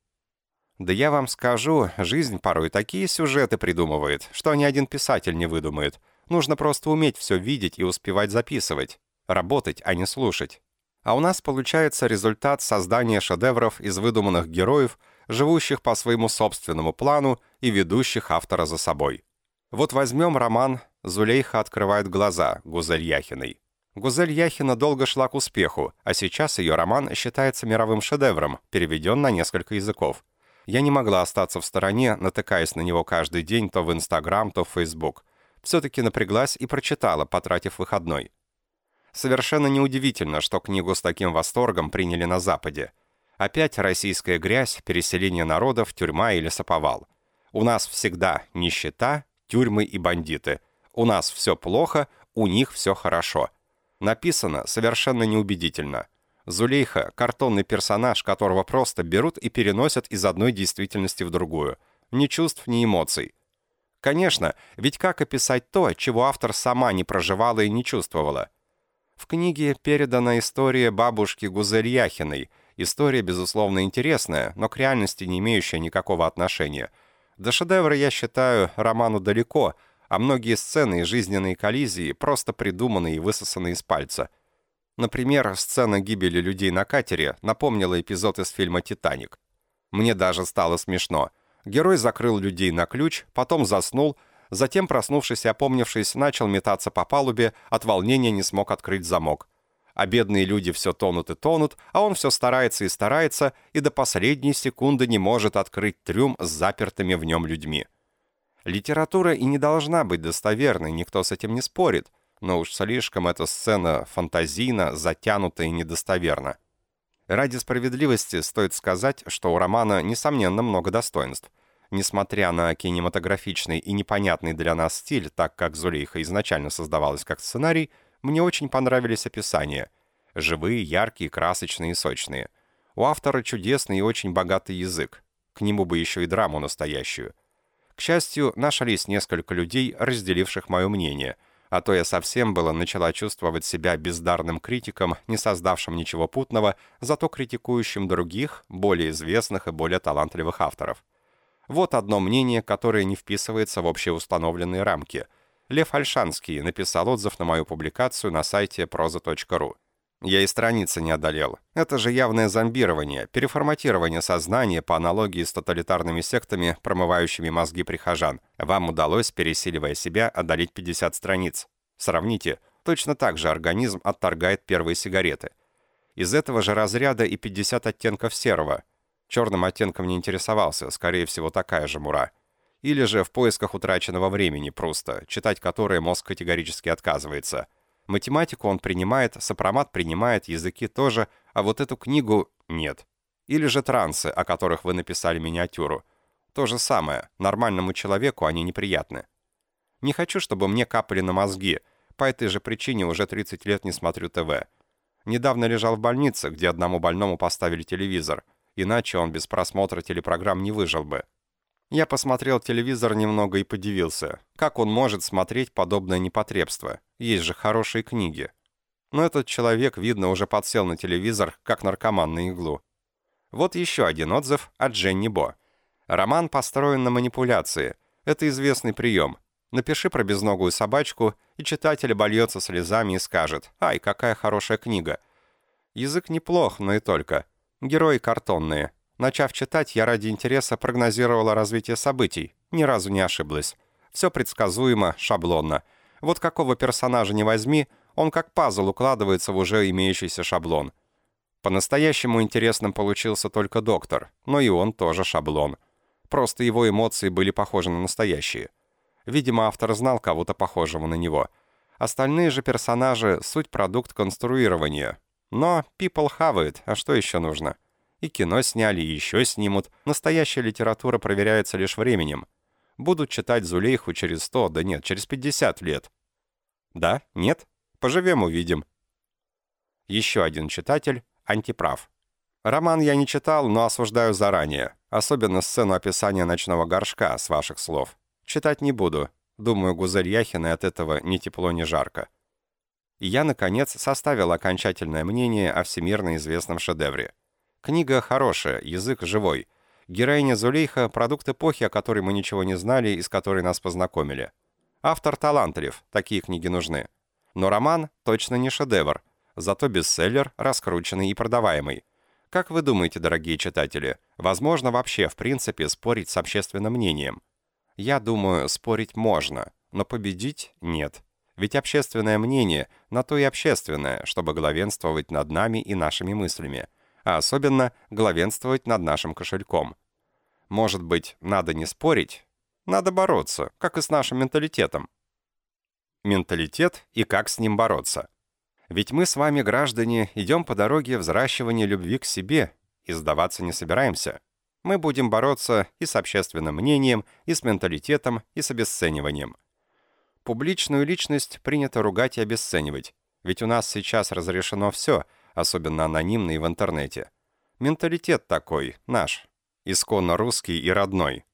Да я вам скажу, жизнь порой такие сюжеты придумывает, что ни один писатель не выдумает. Нужно просто уметь все видеть и успевать записывать. Работать, а не слушать. А у нас получается результат создания шедевров из выдуманных героев, живущих по своему собственному плану и ведущих автора за собой. Вот возьмем роман «Зулейха открывает глаза» Гузель Яхиной. Гузель Яхина долго шла к успеху, а сейчас ее роман считается мировым шедевром, переведен на несколько языков. Я не могла остаться в стороне, натыкаясь на него каждый день то в Инстаграм, то в Фейсбук. Все-таки напряглась и прочитала, потратив выходной. Совершенно неудивительно, что книгу с таким восторгом приняли на Западе. Опять российская грязь, переселение народов, тюрьма или саповал. У нас всегда нищета, тюрьмы и бандиты. У нас все плохо, у них все хорошо. Написано совершенно неубедительно. Зулейха — картонный персонаж, которого просто берут и переносят из одной действительности в другую. Ни чувств, ни эмоций. Конечно, ведь как описать то, чего автор сама не проживала и не чувствовала? В книге передана история бабушки Гузель Яхиной. История, безусловно, интересная, но к реальности не имеющая никакого отношения. До шедевра, я считаю, роману далеко, а многие сцены и жизненные коллизии просто придуманы и высосаны из пальца – Например, сцена гибели людей на катере напомнила эпизод из фильма «Титаник». Мне даже стало смешно. Герой закрыл людей на ключ, потом заснул, затем, проснувшись и опомнившись, начал метаться по палубе, от волнения не смог открыть замок. А бедные люди все тонут и тонут, а он все старается и старается, и до последней секунды не может открыть трюм с запертыми в нем людьми. Литература и не должна быть достоверной, никто с этим не спорит – но уж слишком эта сцена фантазийна, затянута и недостоверна. Ради справедливости стоит сказать, что у романа, несомненно, много достоинств. Несмотря на кинематографичный и непонятный для нас стиль, так как «Зулейха» изначально создавалась как сценарий, мне очень понравились описания. Живые, яркие, красочные и сочные. У автора чудесный и очень богатый язык. К нему бы еще и драму настоящую. К счастью, нашлись несколько людей, разделивших мое мнение – а то я совсем было начала чувствовать себя бездарным критиком, не создавшим ничего путного, зато критикующим других, более известных и более талантливых авторов. Вот одно мнение, которое не вписывается в общеустановленные рамки. Лев Альшанский написал отзыв на мою публикацию на сайте proza.ru. Я и страницы не одолел. Это же явное зомбирование, переформатирование сознания по аналогии с тоталитарными сектами, промывающими мозги прихожан. Вам удалось, пересиливая себя, одолеть 50 страниц. Сравните, точно так же организм отторгает первые сигареты. Из этого же разряда и 50 оттенков серого. Черным оттенком не интересовался, скорее всего, такая же мура. Или же в поисках утраченного времени просто, читать которое мозг категорически отказывается – Математику он принимает, сопромат принимает, языки тоже, а вот эту книгу нет. Или же трансы, о которых вы написали миниатюру. То же самое, нормальному человеку они неприятны. Не хочу, чтобы мне капали на мозги, по этой же причине уже 30 лет не смотрю ТВ. Недавно лежал в больнице, где одному больному поставили телевизор, иначе он без просмотра телепрограмм не выжил бы. Я посмотрел телевизор немного и подивился. Как он может смотреть подобное непотребство? Есть же хорошие книги. Но этот человек, видно, уже подсел на телевизор, как наркоман на иглу. Вот еще один отзыв от Дженни Бо. Роман построен на манипуляции. Это известный прием. Напиши про безногую собачку, и читатель обольется слезами и скажет «Ай, какая хорошая книга». Язык неплох, но и только. Герои картонные. Начав читать, я ради интереса прогнозировала развитие событий. Ни разу не ошиблась. Все предсказуемо, шаблонно. Вот какого персонажа не возьми, он как пазл укладывается в уже имеющийся шаблон. По-настоящему интересным получился только доктор, но и он тоже шаблон. Просто его эмоции были похожи на настоящие. Видимо, автор знал кого-то похожего на него. Остальные же персонажи — суть продукт конструирования. Но people have it, а что еще нужно? И кино сняли, и еще снимут. Настоящая литература проверяется лишь временем. Будут читать Зулейху через 100, да нет, через 50 лет. Да? Нет? Поживем, увидим. Еще один читатель — антиправ. Роман я не читал, но осуждаю заранее. Особенно сцену описания ночного горшка, с ваших слов. Читать не буду. Думаю, Гузель Яхиной от этого ни тепло, ни жарко. И я, наконец, составил окончательное мнение о всемирно известном шедевре. Книга хорошая, язык живой. Героиня Зулейха — продукт эпохи, о которой мы ничего не знали и с которой нас познакомили. Автор талантлив, такие книги нужны. Но роман точно не шедевр, зато бестселлер, раскрученный и продаваемый. Как вы думаете, дорогие читатели, возможно вообще в принципе спорить с общественным мнением? Я думаю, спорить можно, но победить нет. Ведь общественное мнение на то и общественное, чтобы главенствовать над нами и нашими мыслями, а особенно главенствовать над нашим кошельком. Может быть, надо не спорить, надо бороться, как и с нашим менталитетом менталитет и как с ним бороться. Ведь мы с вами, граждане, идем по дороге взращивания любви к себе и сдаваться не собираемся. Мы будем бороться и с общественным мнением, и с менталитетом, и с обесцениванием. Публичную личность принято ругать и обесценивать, ведь у нас сейчас разрешено все, особенно анонимно и в интернете. Менталитет такой, наш, исконно русский и родной.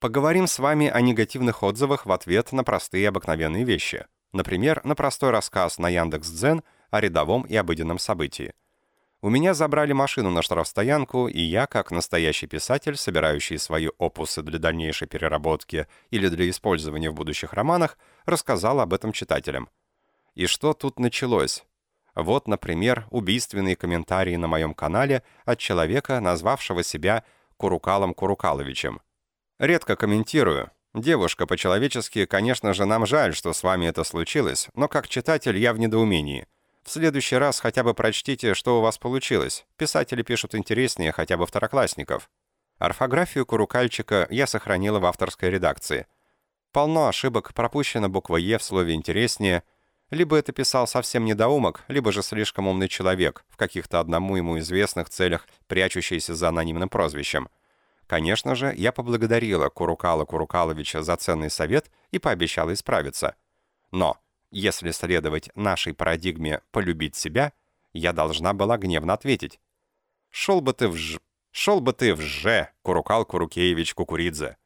Поговорим с вами о негативных отзывах в ответ на простые обыкновенные вещи – Например, на простой рассказ на Яндекс.Дзен о рядовом и обыденном событии. У меня забрали машину на штрафстоянку, и я, как настоящий писатель, собирающий свои опусы для дальнейшей переработки или для использования в будущих романах, рассказал об этом читателям. И что тут началось? Вот, например, убийственные комментарии на моем канале от человека, назвавшего себя Курукалом Курукаловичем. Редко комментирую, «Девушка, по-человечески, конечно же, нам жаль, что с вами это случилось, но как читатель я в недоумении. В следующий раз хотя бы прочтите, что у вас получилось. Писатели пишут интереснее хотя бы второклассников». Орфографию Курукальчика я сохранила в авторской редакции. Полно ошибок, пропущена буква «Е» в слове «интереснее». Либо это писал совсем недоумок, либо же слишком умный человек, в каких-то одному ему известных целях, прячущийся за анонимным прозвищем. Конечно же, я поблагодарила Курукала Курукаловича за ценный совет и пообещала исправиться. Но, если следовать нашей парадигме «полюбить себя», я должна была гневно ответить. «Шел бы ты в ж... Шел бы ты в же, Курукал Курукеевич Кукуридзе.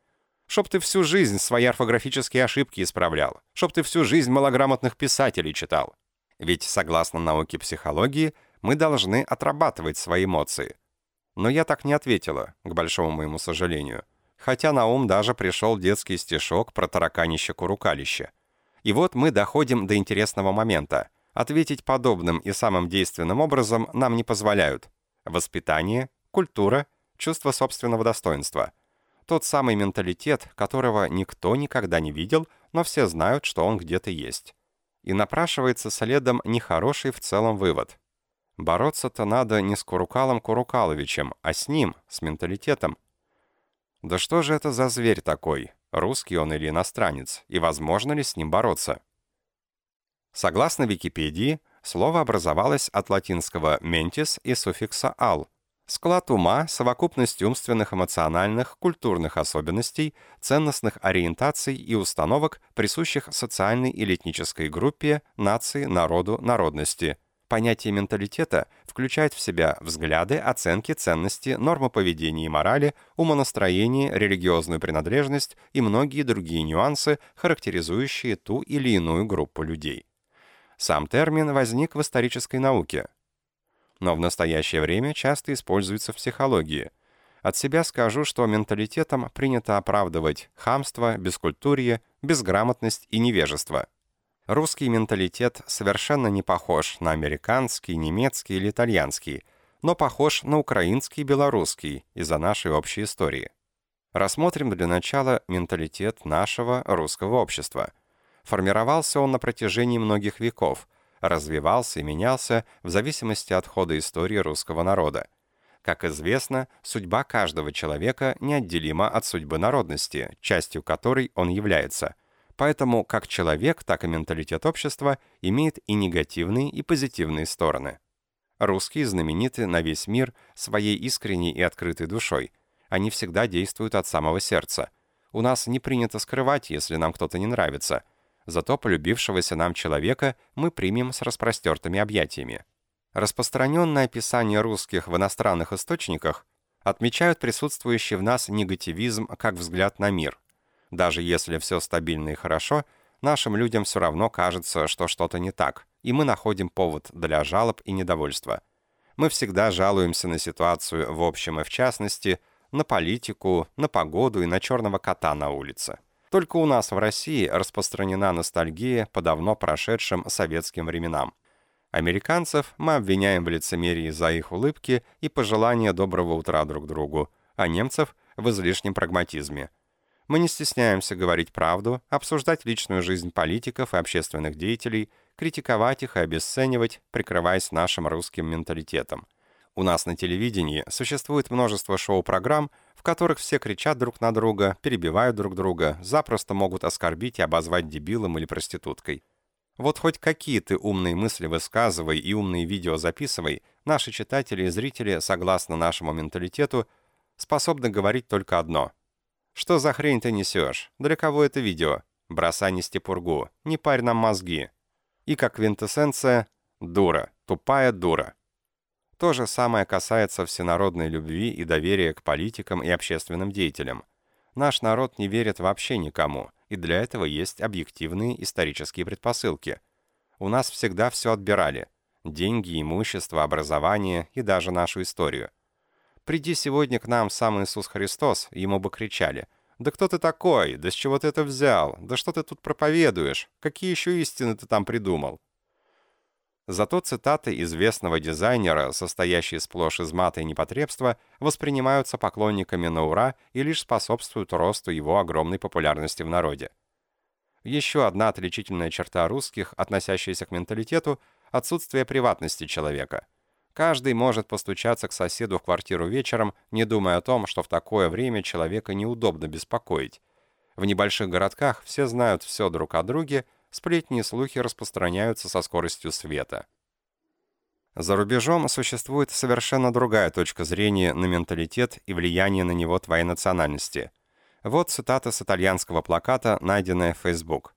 Чтоб ты всю жизнь свои орфографические ошибки исправлял. Чтоб ты всю жизнь малограмотных писателей читал. Ведь, согласно науке психологии, мы должны отрабатывать свои эмоции. Но я так не ответила, к большому моему сожалению. Хотя на ум даже пришел детский стишок про тараканище-курукалище. И вот мы доходим до интересного момента. Ответить подобным и самым действенным образом нам не позволяют. Воспитание, культура, чувство собственного достоинства. Тот самый менталитет, которого никто никогда не видел, но все знают, что он где-то есть. И напрашивается следом нехороший в целом вывод. Бороться-то надо не с Курукалом Курукаловичем, а с ним, с менталитетом. Да что же это за зверь такой? Русский он или иностранец? И возможно ли с ним бороться? Согласно Википедии, слово образовалось от латинского «mentis» и суффикса «al». Склад ума, совокупность умственных, эмоциональных, культурных особенностей, ценностных ориентаций и установок, присущих социальной или этнической группе, нации, народу, народности – Понятие менталитета включает в себя взгляды, оценки, ценности, нормы поведения и морали, умонастроение, религиозную принадлежность и многие другие нюансы, характеризующие ту или иную группу людей. Сам термин возник в исторической науке, но в настоящее время часто используется в психологии. От себя скажу, что менталитетом принято оправдывать хамство, бескультурье, безграмотность и невежество – Русский менталитет совершенно не похож на американский, немецкий или итальянский, но похож на украинский и белорусский из-за нашей общей истории. Рассмотрим для начала менталитет нашего русского общества. Формировался он на протяжении многих веков, развивался и менялся в зависимости от хода истории русского народа. Как известно, судьба каждого человека неотделима от судьбы народности, частью которой он является. Поэтому как человек, так и менталитет общества имеет и негативные, и позитивные стороны. Русские знамениты на весь мир своей искренней и открытой душой. Они всегда действуют от самого сердца. У нас не принято скрывать, если нам кто-то не нравится. Зато полюбившегося нам человека мы примем с распростертыми объятиями. Распространенное описание русских в иностранных источниках отмечают присутствующий в нас негативизм как взгляд на мир. Даже если все стабильно и хорошо, нашим людям все равно кажется, что что-то не так – и мы находим повод для жалоб и недовольства. Мы всегда жалуемся на ситуацию в общем и в частности, на политику, на погоду и на черного кота на улице. Только у нас в России распространена ностальгия по давно прошедшим советским временам. Американцев мы обвиняем в лицемерии за их улыбки и пожелания доброго утра друг другу, а немцев — в излишнем прагматизме. Мы не стесняемся говорить правду, обсуждать личную жизнь политиков и общественных деятелей — критиковать их и обесценивать, прикрываясь нашим русским менталитетом. У нас на телевидении существует множество шоу-программ, в которых все кричат друг на друга, перебивают друг друга, запросто могут оскорбить и обозвать дебилом или проституткой. Вот хоть какие ты умные мысли высказывай и умные видео записывай, наши читатели и зрители, согласно нашему менталитету, способны говорить только одно. «Что за хрень ты несешь? Для кого это видео? Бросай нести пургу. Не парь нам мозги и как квинтэссенция «дура», «тупая дура». То же самое касается всенародной любви и доверия к политикам и общественным деятелям. Наш народ не верит вообще никому, и для этого есть объективные исторические предпосылки. У нас всегда все отбирали – деньги, имущество, образование и даже нашу историю. Приди сегодня к нам сам Иисус Христос, ему бы кричали – «Да кто ты такой? Да с чего ты это взял? Да что ты тут проповедуешь? Какие еще истины ты там придумал?» Зато цитаты известного дизайнера, состоящие сплошь из мата и непотребства, воспринимаются поклонниками на ура и лишь способствуют росту его огромной популярности в народе. Еще одна отличительная черта русских, относящаяся к менталитету – отсутствие приватности человека – Каждый может постучаться к соседу в квартиру вечером, не думая о том, что в такое время человека неудобно беспокоить. В небольших городках все знают все друг о друге, сплетни и слухи распространяются со скоростью света. За рубежом существует совершенно другая точка зрения на менталитет и влияние на него твоей национальности. Вот цитата с итальянского плаката, найденная в Facebook.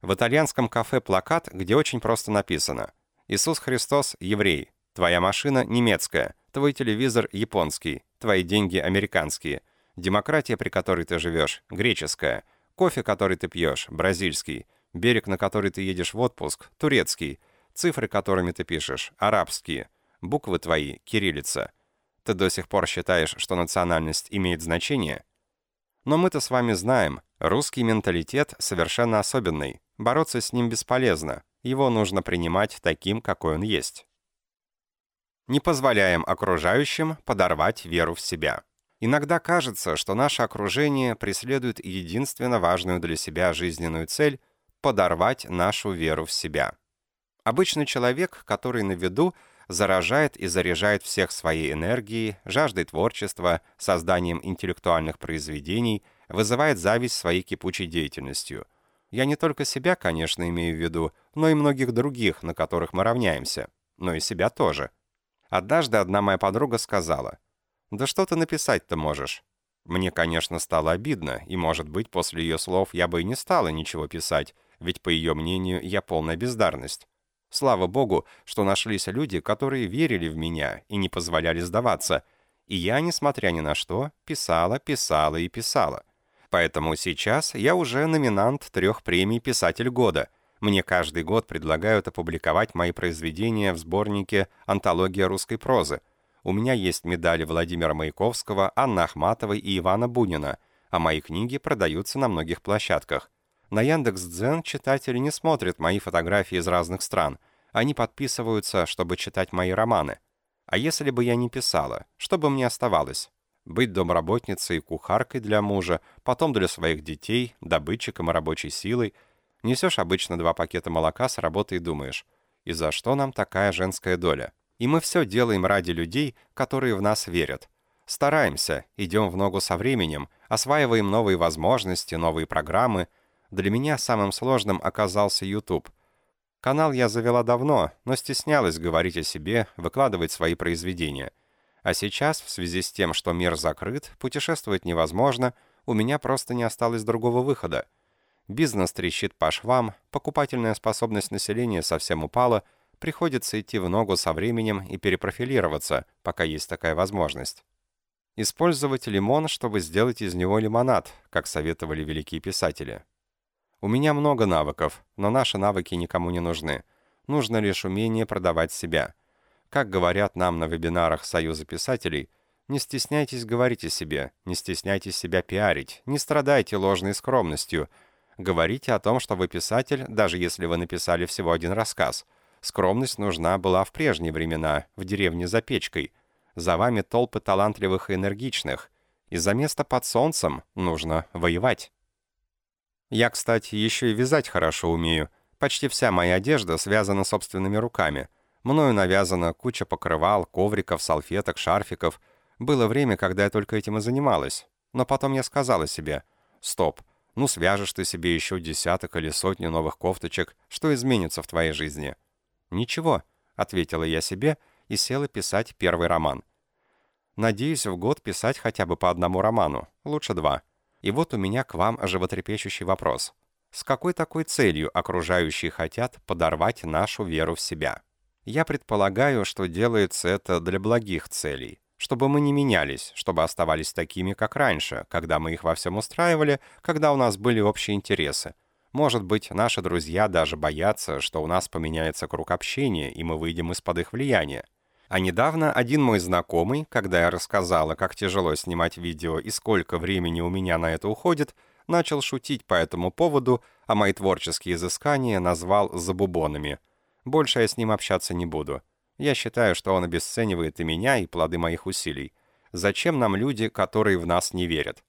В итальянском кафе плакат, где очень просто написано «Иисус Христос – еврей, Твоя машина немецкая, твой телевизор японский, твои деньги американские, демократия, при которой ты живешь, греческая, кофе, который ты пьешь, бразильский, берег, на который ты едешь в отпуск, турецкий, цифры, которыми ты пишешь, арабские, буквы твои, кириллица. Ты до сих пор считаешь, что национальность имеет значение? Но мы-то с вами знаем, русский менталитет совершенно особенный, бороться с ним бесполезно, его нужно принимать таким, какой он есть не позволяем окружающим подорвать веру в себя. Иногда кажется, что наше окружение преследует единственно важную для себя жизненную цель – подорвать нашу веру в себя. Обычный человек, который на виду, заражает и заряжает всех своей энергией, жаждой творчества, созданием интеллектуальных произведений, вызывает зависть своей кипучей деятельностью. Я не только себя, конечно, имею в виду, но и многих других, на которых мы равняемся, но и себя тоже – Однажды одна моя подруга сказала, «Да что ты написать-то можешь?» Мне, конечно, стало обидно, и, может быть, после ее слов я бы и не стала ничего писать, ведь, по ее мнению, я полная бездарность. Слава богу, что нашлись люди, которые верили в меня и не позволяли сдаваться, и я, несмотря ни на что, писала, писала и писала. Поэтому сейчас я уже номинант трех премий «Писатель года», мне каждый год предлагают опубликовать мои произведения в сборнике «Антология русской прозы». У меня есть медали Владимира Маяковского, Анны Ахматовой и Ивана Бунина, а мои книги продаются на многих площадках. На Яндекс.Дзен читатели не смотрят мои фотографии из разных стран. Они подписываются, чтобы читать мои романы. А если бы я не писала, что бы мне оставалось? Быть домработницей и кухаркой для мужа, потом для своих детей, добытчиком и рабочей силой. Несешь обычно два пакета молока с работы и думаешь, и за что нам такая женская доля? И мы все делаем ради людей, которые в нас верят. Стараемся, идем в ногу со временем, осваиваем новые возможности, новые программы. Для меня самым сложным оказался YouTube. Канал я завела давно, но стеснялась говорить о себе, выкладывать свои произведения. А сейчас, в связи с тем, что мир закрыт, путешествовать невозможно, у меня просто не осталось другого выхода. Бизнес трещит по швам, покупательная способность населения совсем упала — приходится идти в ногу со временем и перепрофилироваться, пока есть такая возможность. Использовать лимон, чтобы сделать из него лимонад, как советовали великие писатели. У меня много навыков, но наши навыки никому не нужны. Нужно лишь умение продавать себя. Как говорят нам на вебинарах Союза писателей, не стесняйтесь говорить о себе, не стесняйтесь себя пиарить, не страдайте ложной скромностью. Говорите о том, что вы писатель, даже если вы написали всего один рассказ – Скромность нужна была в прежние времена, в деревне за печкой. За вами толпы талантливых и энергичных. И за место под солнцем нужно воевать. Я, кстати, еще и вязать хорошо умею. Почти вся моя одежда связана собственными руками. Мною навязана куча покрывал, ковриков, салфеток, шарфиков. Было время, когда я только этим и занималась. Но потом я сказала себе, «Стоп, ну свяжешь ты себе еще десяток или сотню новых кофточек, что изменится в твоей жизни?» «Ничего», — ответила я себе и села писать первый роман. Надеюсь в год писать хотя бы по одному роману, лучше два. И вот у меня к вам животрепещущий вопрос. С какой такой целью окружающие хотят подорвать нашу веру в себя? Я предполагаю, что делается это для благих целей. Чтобы мы не менялись, чтобы оставались такими, как раньше, когда мы их во всем устраивали, когда у нас были общие интересы. Может быть, наши друзья даже боятся, что у нас поменяется круг общения, и мы выйдем из-под их влияния. А недавно один мой знакомый, когда я рассказала, как тяжело снимать видео и сколько времени у меня на это уходит, начал шутить по этому поводу, а мои творческие изыскания назвал «забубонами». Больше я с ним общаться не буду. Я считаю, что он обесценивает и меня, и плоды моих усилий. Зачем нам люди, которые в нас не верят?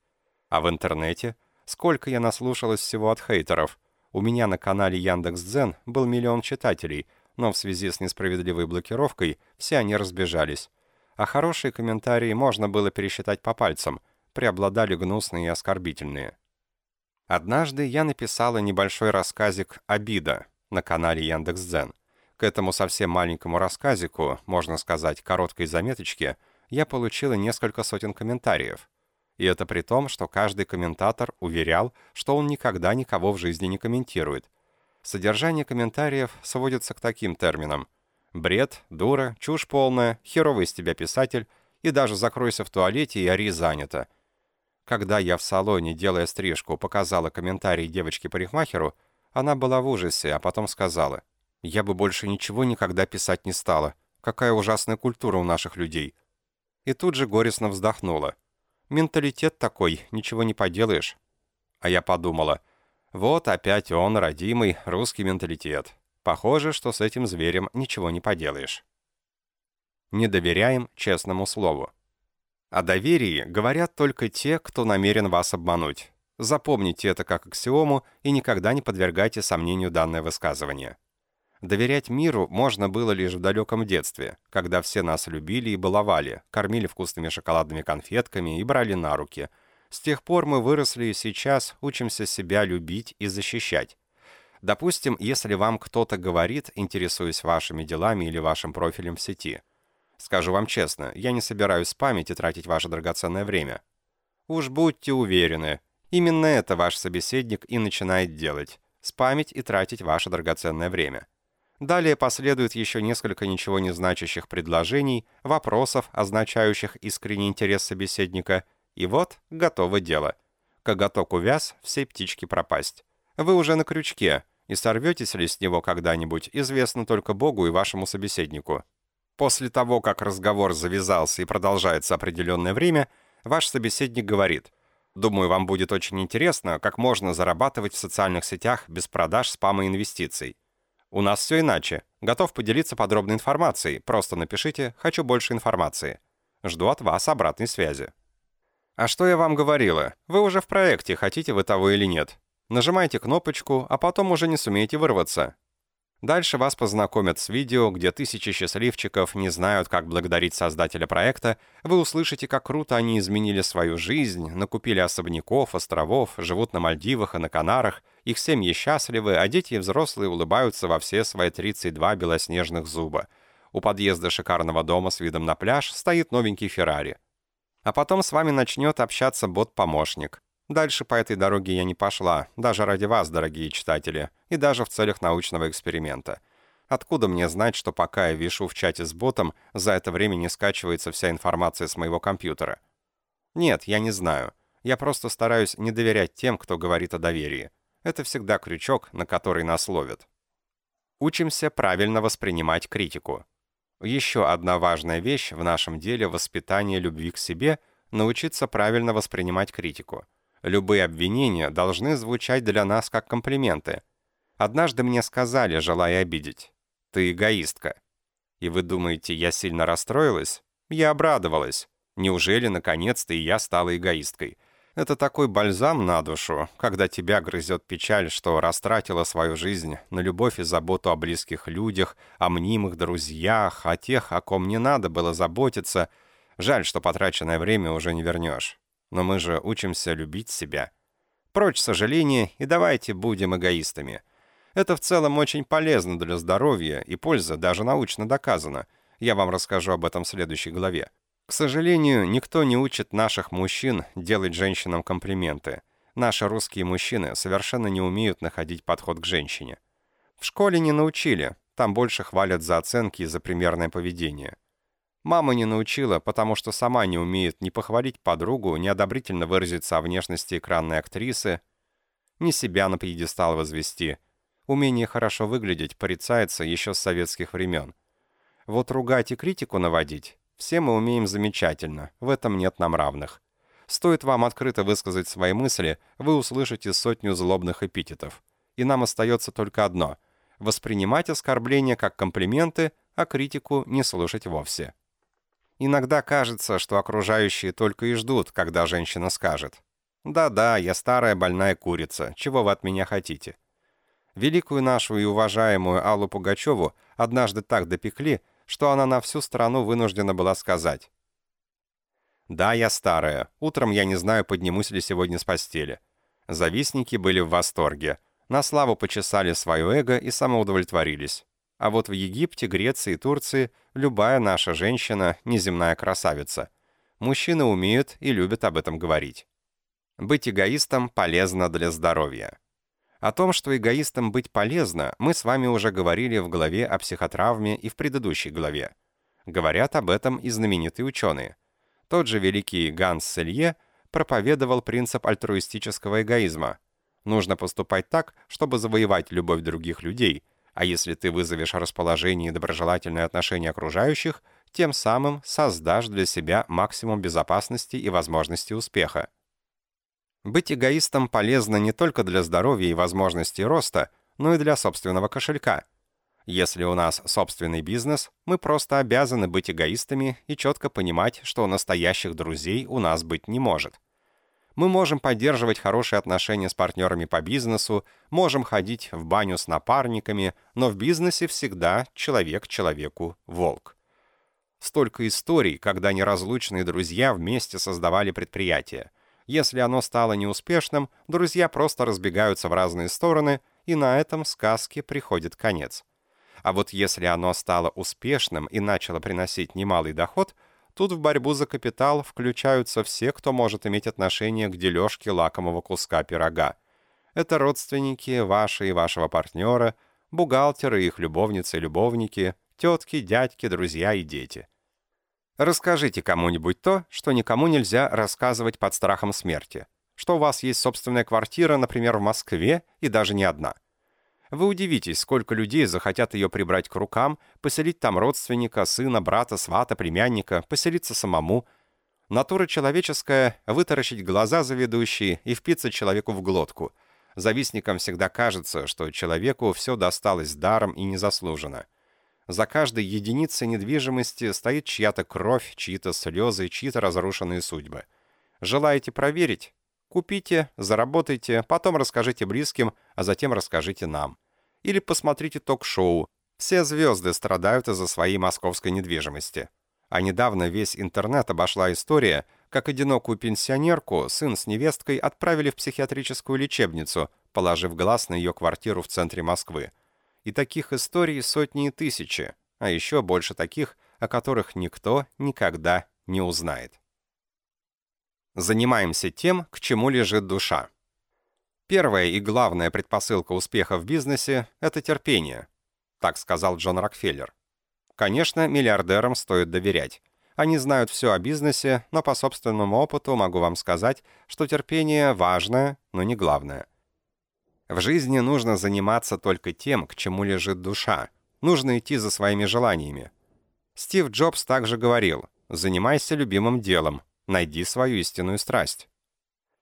А в интернете – Сколько я наслушалась всего от хейтеров. У меня на канале Яндекс.Дзен был миллион читателей, но в связи с несправедливой блокировкой все они разбежались. А хорошие комментарии можно было пересчитать по пальцам, преобладали гнусные и оскорбительные. Однажды я написала небольшой рассказик «Обида» на канале Яндекс.Дзен. К этому совсем маленькому рассказику, можно сказать, короткой заметочке, я получила несколько сотен комментариев. И это при том, что каждый комментатор уверял, что он никогда никого в жизни не комментирует. Содержание комментариев сводится к таким терминам. Бред, дура, чушь полная, херовый из тебя писатель, и даже закройся в туалете и ори занято. Когда я в салоне, делая стрижку, показала комментарий девочке-парикмахеру, она была в ужасе, а потом сказала, «Я бы больше ничего никогда писать не стала. Какая ужасная культура у наших людей». И тут же горестно вздохнула. Менталитет такой, ничего не поделаешь. А я подумала, вот опять он, родимый, русский менталитет. Похоже, что с этим зверем ничего не поделаешь. Не доверяем честному слову. О доверии говорят только те, кто намерен вас обмануть. Запомните это как аксиому и никогда не подвергайте сомнению данное высказывание. Доверять миру можно было лишь в далеком детстве, когда все нас любили и баловали, кормили вкусными шоколадными конфетками и брали на руки. С тех пор мы выросли и сейчас учимся себя любить и защищать. Допустим, если вам кто-то говорит, интересуясь вашими делами или вашим профилем в сети. Скажу вам честно, я не собираюсь спамить и тратить ваше драгоценное время. Уж будьте уверены, именно это ваш собеседник и начинает делать. Спамить и тратить ваше драгоценное время. Далее последует еще несколько ничего не значащих предложений, вопросов, означающих искренний интерес собеседника, и вот готово дело. Коготок увяз, все птички пропасть. Вы уже на крючке, и сорветесь ли с него когда-нибудь, известно только Богу и вашему собеседнику. После того, как разговор завязался и продолжается определенное время, ваш собеседник говорит «Думаю, вам будет очень интересно, как можно зарабатывать в социальных сетях без продаж, спама и инвестиций». У нас все иначе. Готов поделиться подробной информацией. Просто напишите «Хочу больше информации». Жду от вас обратной связи. А что я вам говорила? Вы уже в проекте, хотите вы того или нет. Нажимайте кнопочку, а потом уже не сумеете вырваться. Дальше вас познакомят с видео, где тысячи счастливчиков не знают, как благодарить создателя проекта. Вы услышите, как круто они изменили свою жизнь, накупили особняков, островов, живут на Мальдивах и на Канарах. Их семьи счастливы, а дети и взрослые улыбаются во все свои 32 белоснежных зуба. У подъезда шикарного дома с видом на пляж стоит новенький Феррари. А потом с вами начнет общаться бот-помощник. Дальше по этой дороге я не пошла, даже ради вас, дорогие читатели, и даже в целях научного эксперимента. Откуда мне знать, что пока я вишу в чате с ботом, за это время не скачивается вся информация с моего компьютера? Нет, я не знаю. Я просто стараюсь не доверять тем, кто говорит о доверии. Это всегда крючок, на который нас ловят. Учимся правильно воспринимать критику. Еще одна важная вещь в нашем деле воспитания любви к себе – научиться правильно воспринимать критику – Любые обвинения должны звучать для нас как комплименты. Однажды мне сказали, желая обидеть, «Ты эгоистка». И вы думаете, я сильно расстроилась? Я обрадовалась. Неужели, наконец-то, и я стала эгоисткой? Это такой бальзам на душу, когда тебя грызет печаль, что растратила свою жизнь на любовь и заботу о близких людях, о мнимых друзьях, о тех, о ком не надо было заботиться. Жаль, что потраченное время уже не вернешь. Но мы же учимся любить себя. Прочь сожаления и давайте будем эгоистами. Это в целом очень полезно для здоровья, и польза даже научно доказана. Я вам расскажу об этом в следующей главе. К сожалению, никто не учит наших мужчин делать женщинам комплименты. Наши русские мужчины совершенно не умеют находить подход к женщине. В школе не научили, там больше хвалят за оценки и за примерное поведение. Мама не научила, потому что сама не умеет ни похвалить подругу, ни одобрительно выразиться о внешности экранной актрисы, ни себя на пьедестал возвести. Умение хорошо выглядеть порицается еще с советских времен. Вот ругать и критику наводить все мы умеем замечательно, в этом нет нам равных. Стоит вам открыто высказать свои мысли, вы услышите сотню злобных эпитетов. И нам остается только одно – воспринимать оскорбления как комплименты, а критику не слушать вовсе. Иногда кажется, что окружающие только и ждут, когда женщина скажет «Да-да, я старая больная курица, чего вы от меня хотите?» Великую нашу и уважаемую Аллу Пугачеву однажды так допекли, что она на всю страну вынуждена была сказать «Да, я старая, утром я не знаю, поднимусь ли сегодня с постели». Завистники были в восторге, на славу почесали свое эго и самоудовлетворились. А вот в Египте, Греции Турции любая наша женщина – неземная красавица. Мужчины умеют и любят об этом говорить. Быть эгоистом полезно для здоровья. О том, что эгоистом быть полезно, мы с вами уже говорили в главе о психотравме и в предыдущей главе. Говорят об этом и знаменитые ученые. Тот же великий Ганс Селье проповедовал принцип альтруистического эгоизма. Нужно поступать так, чтобы завоевать любовь других людей – а если ты вызовешь расположение и доброжелательное отношение окружающих, тем самым создашь для себя максимум безопасности и возможности успеха. Быть эгоистом полезно не только для здоровья и возможностей роста, но и для собственного кошелька. Если у нас собственный бизнес, мы просто обязаны быть эгоистами и четко понимать, что настоящих друзей у нас быть не может. Мы можем поддерживать хорошие отношения с партнерами по бизнесу, можем ходить в баню с напарниками, но в бизнесе всегда человек человеку волк. Столько историй, когда неразлучные друзья вместе создавали предприятие. Если оно стало неуспешным, друзья просто разбегаются в разные стороны, и на этом сказке приходит конец. А вот если оно стало успешным и начало приносить немалый доход – Тут в борьбу за капитал включаются все, кто может иметь отношение к дележке лакомого куска пирога. Это родственники ваши и вашего партнера, бухгалтеры, их любовницы и любовники, тетки, дядьки, друзья и дети. Расскажите кому-нибудь то, что никому нельзя рассказывать под страхом смерти. Что у вас есть собственная квартира, например, в Москве, и даже не одна – вы удивитесь, сколько людей захотят ее прибрать к рукам, поселить там родственника, сына, брата, свата, племянника, поселиться самому. Натура человеческая — вытаращить глаза заведущие и впиться человеку в глотку. Завистникам всегда кажется, что человеку все досталось даром и незаслуженно. За каждой единицей недвижимости стоит чья-то кровь, чьи-то слезы, чьи-то разрушенные судьбы. Желаете проверить? Купите, заработайте, потом расскажите близким, а затем расскажите нам. Или посмотрите ток-шоу. Все звезды страдают из-за своей московской недвижимости. А недавно весь интернет обошла история, как одинокую пенсионерку сын с невесткой отправили в психиатрическую лечебницу, положив глаз на ее квартиру в центре Москвы. И таких историй сотни и тысячи, а еще больше таких, о которых никто никогда не узнает. Занимаемся тем, к чему лежит душа. Первая и главная предпосылка успеха в бизнесе – это терпение. Так сказал Джон Рокфеллер. Конечно, миллиардерам стоит доверять. Они знают все о бизнесе, но по собственному опыту могу вам сказать, что терпение важное, но не главное – в жизни нужно заниматься только тем, к чему лежит душа. Нужно идти за своими желаниями. Стив Джобс также говорил, занимайся любимым делом, найди свою истинную страсть.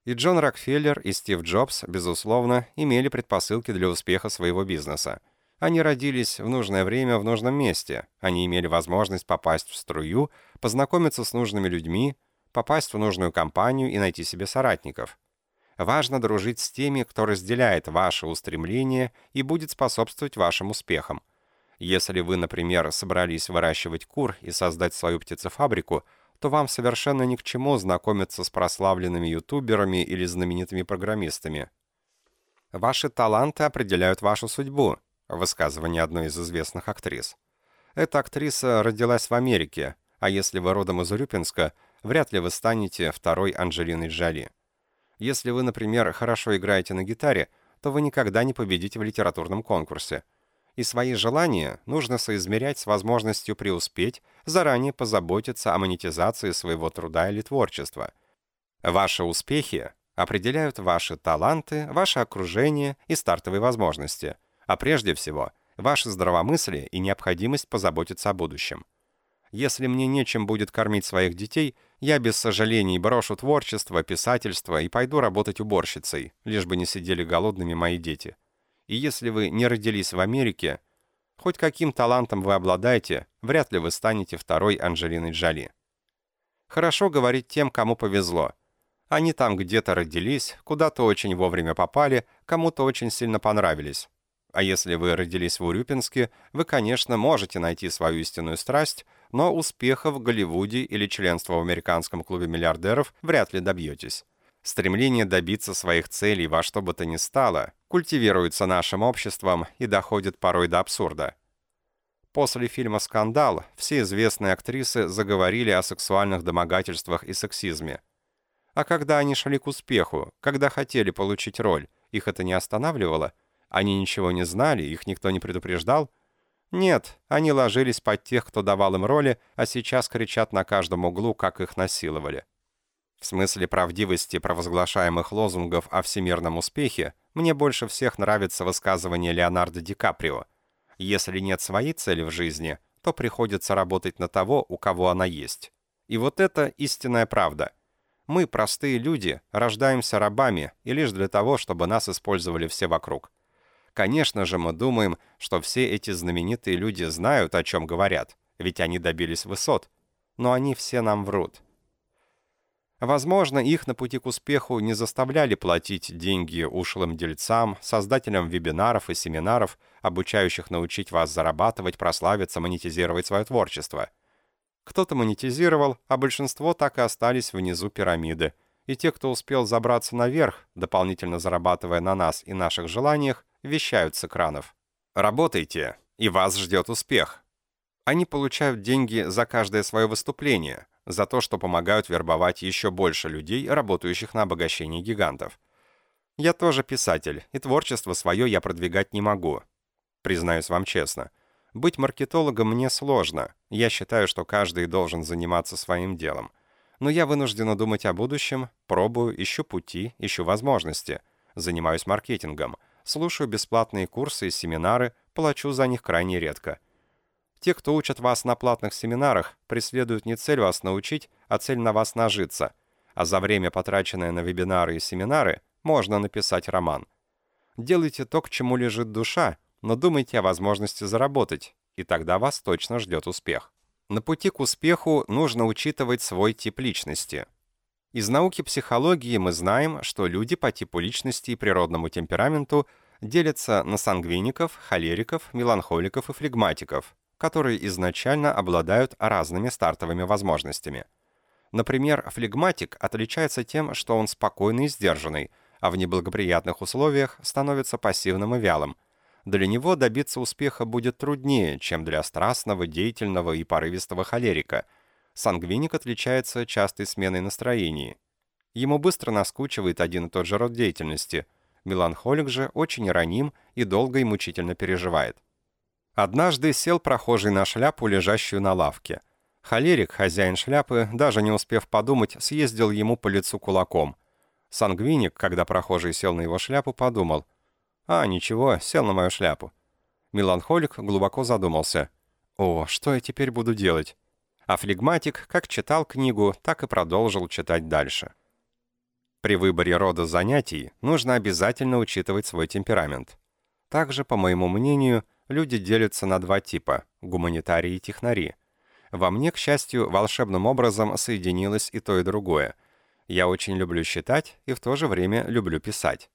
И Джон Рокфеллер, и Стив Джобс, безусловно, имели предпосылки для успеха своего бизнеса. Они родились в нужное время в нужном месте. Они имели возможность попасть в струю, познакомиться с нужными людьми, попасть в нужную компанию и найти себе соратников. Важно дружить с теми, кто разделяет ваши устремления и будет способствовать вашим успехам. Если вы, например, собрались выращивать кур и создать свою птицефабрику, то вам совершенно ни к чему знакомиться с прославленными ютуберами или знаменитыми программистами. Ваши таланты определяют вашу судьбу, высказывание одной из известных актрис. Эта актриса родилась в Америке, а если вы родом из Урюпинска, вряд ли вы станете второй Анджелиной Джоли. Если вы, например, хорошо играете на гитаре, то вы никогда не победите в литературном конкурсе. И свои желания нужно соизмерять с возможностью преуспеть, заранее позаботиться о монетизации своего труда или творчества. Ваши успехи определяют ваши таланты, ваше окружение и стартовые возможности, а прежде всего, ваше здравомыслие и необходимость позаботиться о будущем. Если мне нечем будет кормить своих детей – я без сожалений брошу творчество, писательство и пойду работать уборщицей, лишь бы не сидели голодными мои дети. И если вы не родились в Америке, хоть каким талантом вы обладаете, вряд ли вы станете второй Анджелиной Джоли. Хорошо говорить тем, кому повезло. Они там где-то родились, куда-то очень вовремя попали, кому-то очень сильно понравились. А если вы родились в Урюпинске, вы, конечно, можете найти свою истинную страсть, но успеха в Голливуде или членства в американском клубе миллиардеров вряд ли добьетесь. Стремление добиться своих целей во что бы то ни стало культивируется нашим обществом и доходит порой до абсурда. После фильма «Скандал» все известные актрисы заговорили о сексуальных домогательствах и сексизме. А когда они шли к успеху, когда хотели получить роль, их это не останавливало? Они ничего не знали, их никто не предупреждал? Нет, они ложились под тех, кто давал им роли, а сейчас кричат на каждом углу, как их насиловали. В смысле правдивости провозглашаемых лозунгов о всемирном успехе, мне больше всех нравится высказывание Леонардо Ди Каприо. Если нет своей цели в жизни, то приходится работать на того, у кого она есть. И вот это истинная правда. Мы, простые люди, рождаемся рабами, и лишь для того, чтобы нас использовали все вокруг. Конечно же, мы думаем, что все эти знаменитые люди знают, о чем говорят, ведь они добились высот. Но они все нам врут. Возможно, их на пути к успеху не заставляли платить деньги ушлым дельцам, создателям вебинаров и семинаров, обучающих научить вас зарабатывать, прославиться, монетизировать свое творчество. Кто-то монетизировал, а большинство так и остались внизу пирамиды. И те, кто успел забраться наверх, дополнительно зарабатывая на нас и наших желаниях, вещают с экранов. Работайте, и вас ждет успех. Они получают деньги за каждое свое выступление, за то, что помогают вербовать еще больше людей, работающих на обогащение гигантов. Я тоже писатель, и творчество свое я продвигать не могу. Признаюсь вам честно. Быть маркетологом мне сложно. Я считаю, что каждый должен заниматься своим делом. Но я вынуждена думать о будущем, пробую, ищу пути, ищу возможности. Занимаюсь маркетингом слушаю бесплатные курсы и семинары, плачу за них крайне редко. Те, кто учат вас на платных семинарах, преследуют не цель вас научить, а цель на вас нажиться. А за время, потраченное на вебинары и семинары, можно написать роман. Делайте то, к чему лежит душа, но думайте о возможности заработать. и тогда вас точно ждет успех. На пути к успеху нужно учитывать свой тип личности. Из науки психологии мы знаем, что люди по типу личности и природному темпераменту делятся на сангвиников, холериков, меланхоликов и флегматиков, которые изначально обладают разными стартовыми возможностями. Например, флегматик отличается тем, что он спокойный и сдержанный, а в неблагоприятных условиях становится пассивным и вялым – для него добиться успеха будет труднее, чем для страстного, деятельного и порывистого холерика. Сангвиник отличается частой сменой настроений. Ему быстро наскучивает один и тот же род деятельности. Меланхолик же очень раним и долго и мучительно переживает. Однажды сел прохожий на шляпу, лежащую на лавке. Холерик, хозяин шляпы, даже не успев подумать, съездил ему по лицу кулаком. Сангвиник, когда прохожий сел на его шляпу, подумал – «А, ничего, сел на мою шляпу». Меланхолик глубоко задумался. «О, что я теперь буду делать?» А флегматик как читал книгу, так и продолжил читать дальше. При выборе рода занятий нужно обязательно учитывать свой темперамент. Также, по моему мнению, люди делятся на два типа – гуманитарии и технари. Во мне, к счастью, волшебным образом соединилось и то, и другое. Я очень люблю считать и в то же время люблю писать.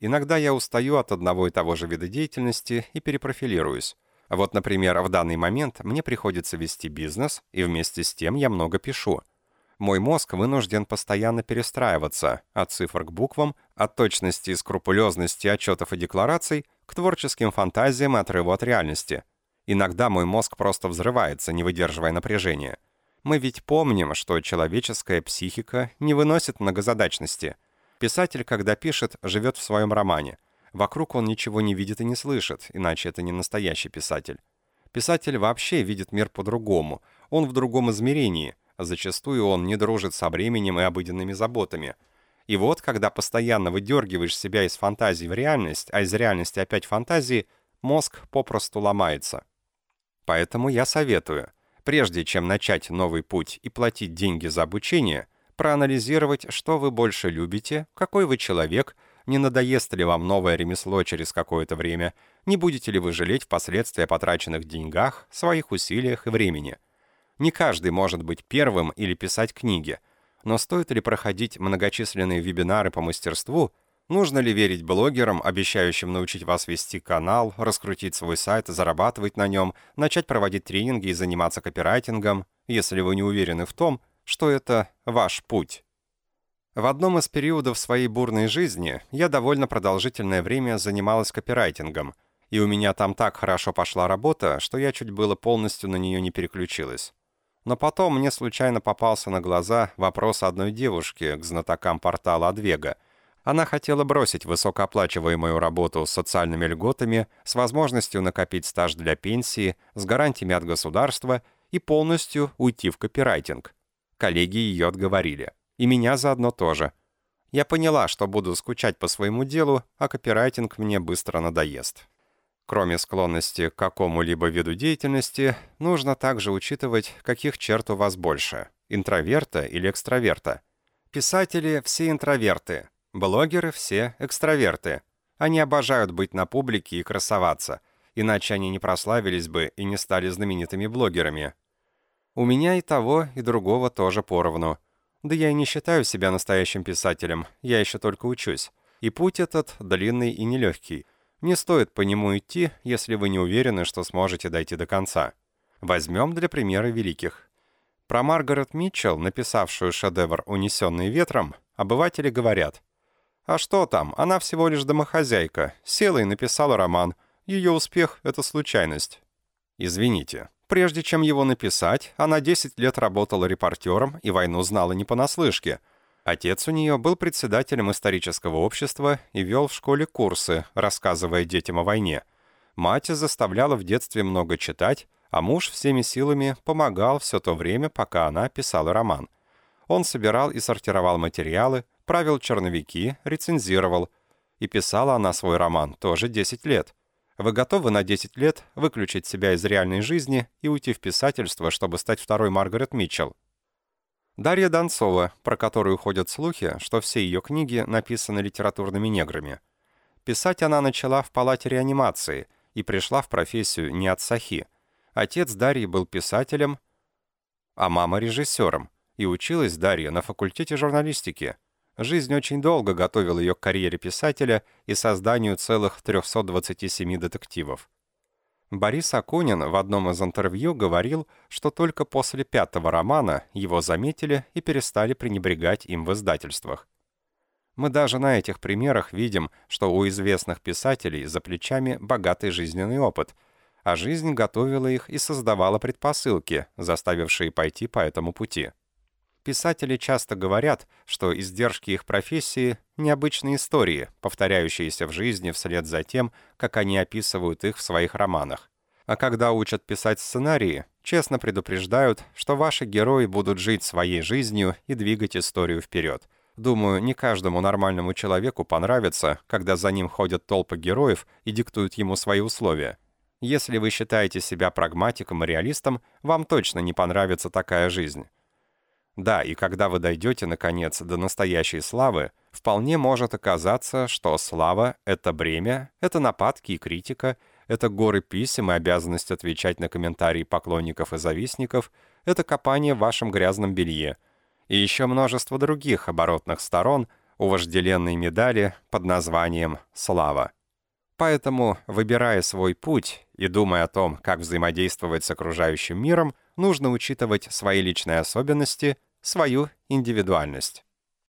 Иногда я устаю от одного и того же вида деятельности и перепрофилируюсь. Вот, например, в данный момент мне приходится вести бизнес, и вместе с тем я много пишу. Мой мозг вынужден постоянно перестраиваться от цифр к буквам, от точности и скрупулезности отчетов и деклараций к творческим фантазиям и отрыву от реальности. Иногда мой мозг просто взрывается, не выдерживая напряжения. Мы ведь помним, что человеческая психика не выносит многозадачности – Писатель, когда пишет, живет в своем романе. Вокруг он ничего не видит и не слышит, иначе это не настоящий писатель. Писатель вообще видит мир по-другому. Он в другом измерении. Зачастую он не дружит со временем и обыденными заботами. И вот, когда постоянно выдергиваешь себя из фантазии в реальность, а из реальности опять фантазии, мозг попросту ломается. Поэтому я советую, прежде чем начать новый путь и платить деньги за обучение – проанализировать, что вы больше любите, какой вы человек, не надоест ли вам новое ремесло через какое-то время, не будете ли вы жалеть впоследствии о потраченных деньгах, своих усилиях и времени. Не каждый может быть первым или писать книги, но стоит ли проходить многочисленные вебинары по мастерству, нужно ли верить блогерам, обещающим научить вас вести канал, раскрутить свой сайт, зарабатывать на нем, начать проводить тренинги и заниматься копирайтингом, если вы не уверены в том, что это ваш путь. В одном из периодов своей бурной жизни я довольно продолжительное время занималась копирайтингом, и у меня там так хорошо пошла работа, что я чуть было полностью на нее не переключилась. Но потом мне случайно попался на глаза вопрос одной девушки к знатокам портала Адвега. Она хотела бросить высокооплачиваемую работу с социальными льготами, с возможностью накопить стаж для пенсии, с гарантиями от государства и полностью уйти в копирайтинг – Коллеги ее отговорили. И меня заодно тоже. Я поняла, что буду скучать по своему делу, а копирайтинг мне быстро надоест. Кроме склонности к какому-либо виду деятельности, нужно также учитывать, каких черт у вас больше – интроверта или экстраверта. Писатели – все интроверты, блогеры – все экстраверты. Они обожают быть на публике и красоваться, иначе они не прославились бы и не стали знаменитыми блогерами, у меня и того, и другого тоже поровну. Да я и не считаю себя настоящим писателем, я еще только учусь. И путь этот длинный и нелегкий. Не стоит по нему идти, если вы не уверены, что сможете дойти до конца. Возьмем для примера великих. Про Маргарет Митчелл, написавшую шедевр «Унесенный ветром», обыватели говорят. А что там, она всего лишь домохозяйка, села и написала роман. Ее успех — это случайность. Извините, Прежде чем его написать, она 10 лет работала репортером и войну знала не понаслышке. Отец у нее был председателем исторического общества и вел в школе курсы, рассказывая детям о войне. Мать заставляла в детстве много читать, а муж всеми силами помогал все то время, пока она писала роман. Он собирал и сортировал материалы, правил черновики, рецензировал. И писала она свой роман тоже 10 лет – вы готовы на 10 лет выключить себя из реальной жизни и уйти в писательство, чтобы стать второй Маргарет Митчелл? Дарья Донцова, про которую ходят слухи, что все ее книги написаны литературными неграми. Писать она начала в палате реанимации и пришла в профессию не от сахи. Отец Дарьи был писателем, а мама режиссером, и училась Дарья на факультете журналистики. Жизнь очень долго готовила ее к карьере писателя и созданию целых 327 детективов. Борис Акунин в одном из интервью говорил, что только после пятого романа его заметили и перестали пренебрегать им в издательствах. Мы даже на этих примерах видим, что у известных писателей за плечами богатый жизненный опыт, а жизнь готовила их и создавала предпосылки, заставившие пойти по этому пути. Писатели часто говорят, что издержки их профессии – необычные истории, повторяющиеся в жизни вслед за тем, как они описывают их в своих романах. А когда учат писать сценарии, честно предупреждают, что ваши герои будут жить своей жизнью и двигать историю вперед. Думаю, не каждому нормальному человеку понравится, когда за ним ходят толпы героев и диктуют ему свои условия. Если вы считаете себя прагматиком и реалистом, вам точно не понравится такая жизнь. Да, и когда вы дойдете, наконец, до настоящей славы, вполне может оказаться, что слава — это бремя, это нападки и критика, это горы писем и обязанность отвечать на комментарии поклонников и завистников, это копание в вашем грязном белье. И еще множество других оборотных сторон у вожделенной медали под названием «Слава». Поэтому, выбирая свой путь и думая о том, как взаимодействовать с окружающим миром, нужно учитывать свои личные особенности, свою индивидуальность.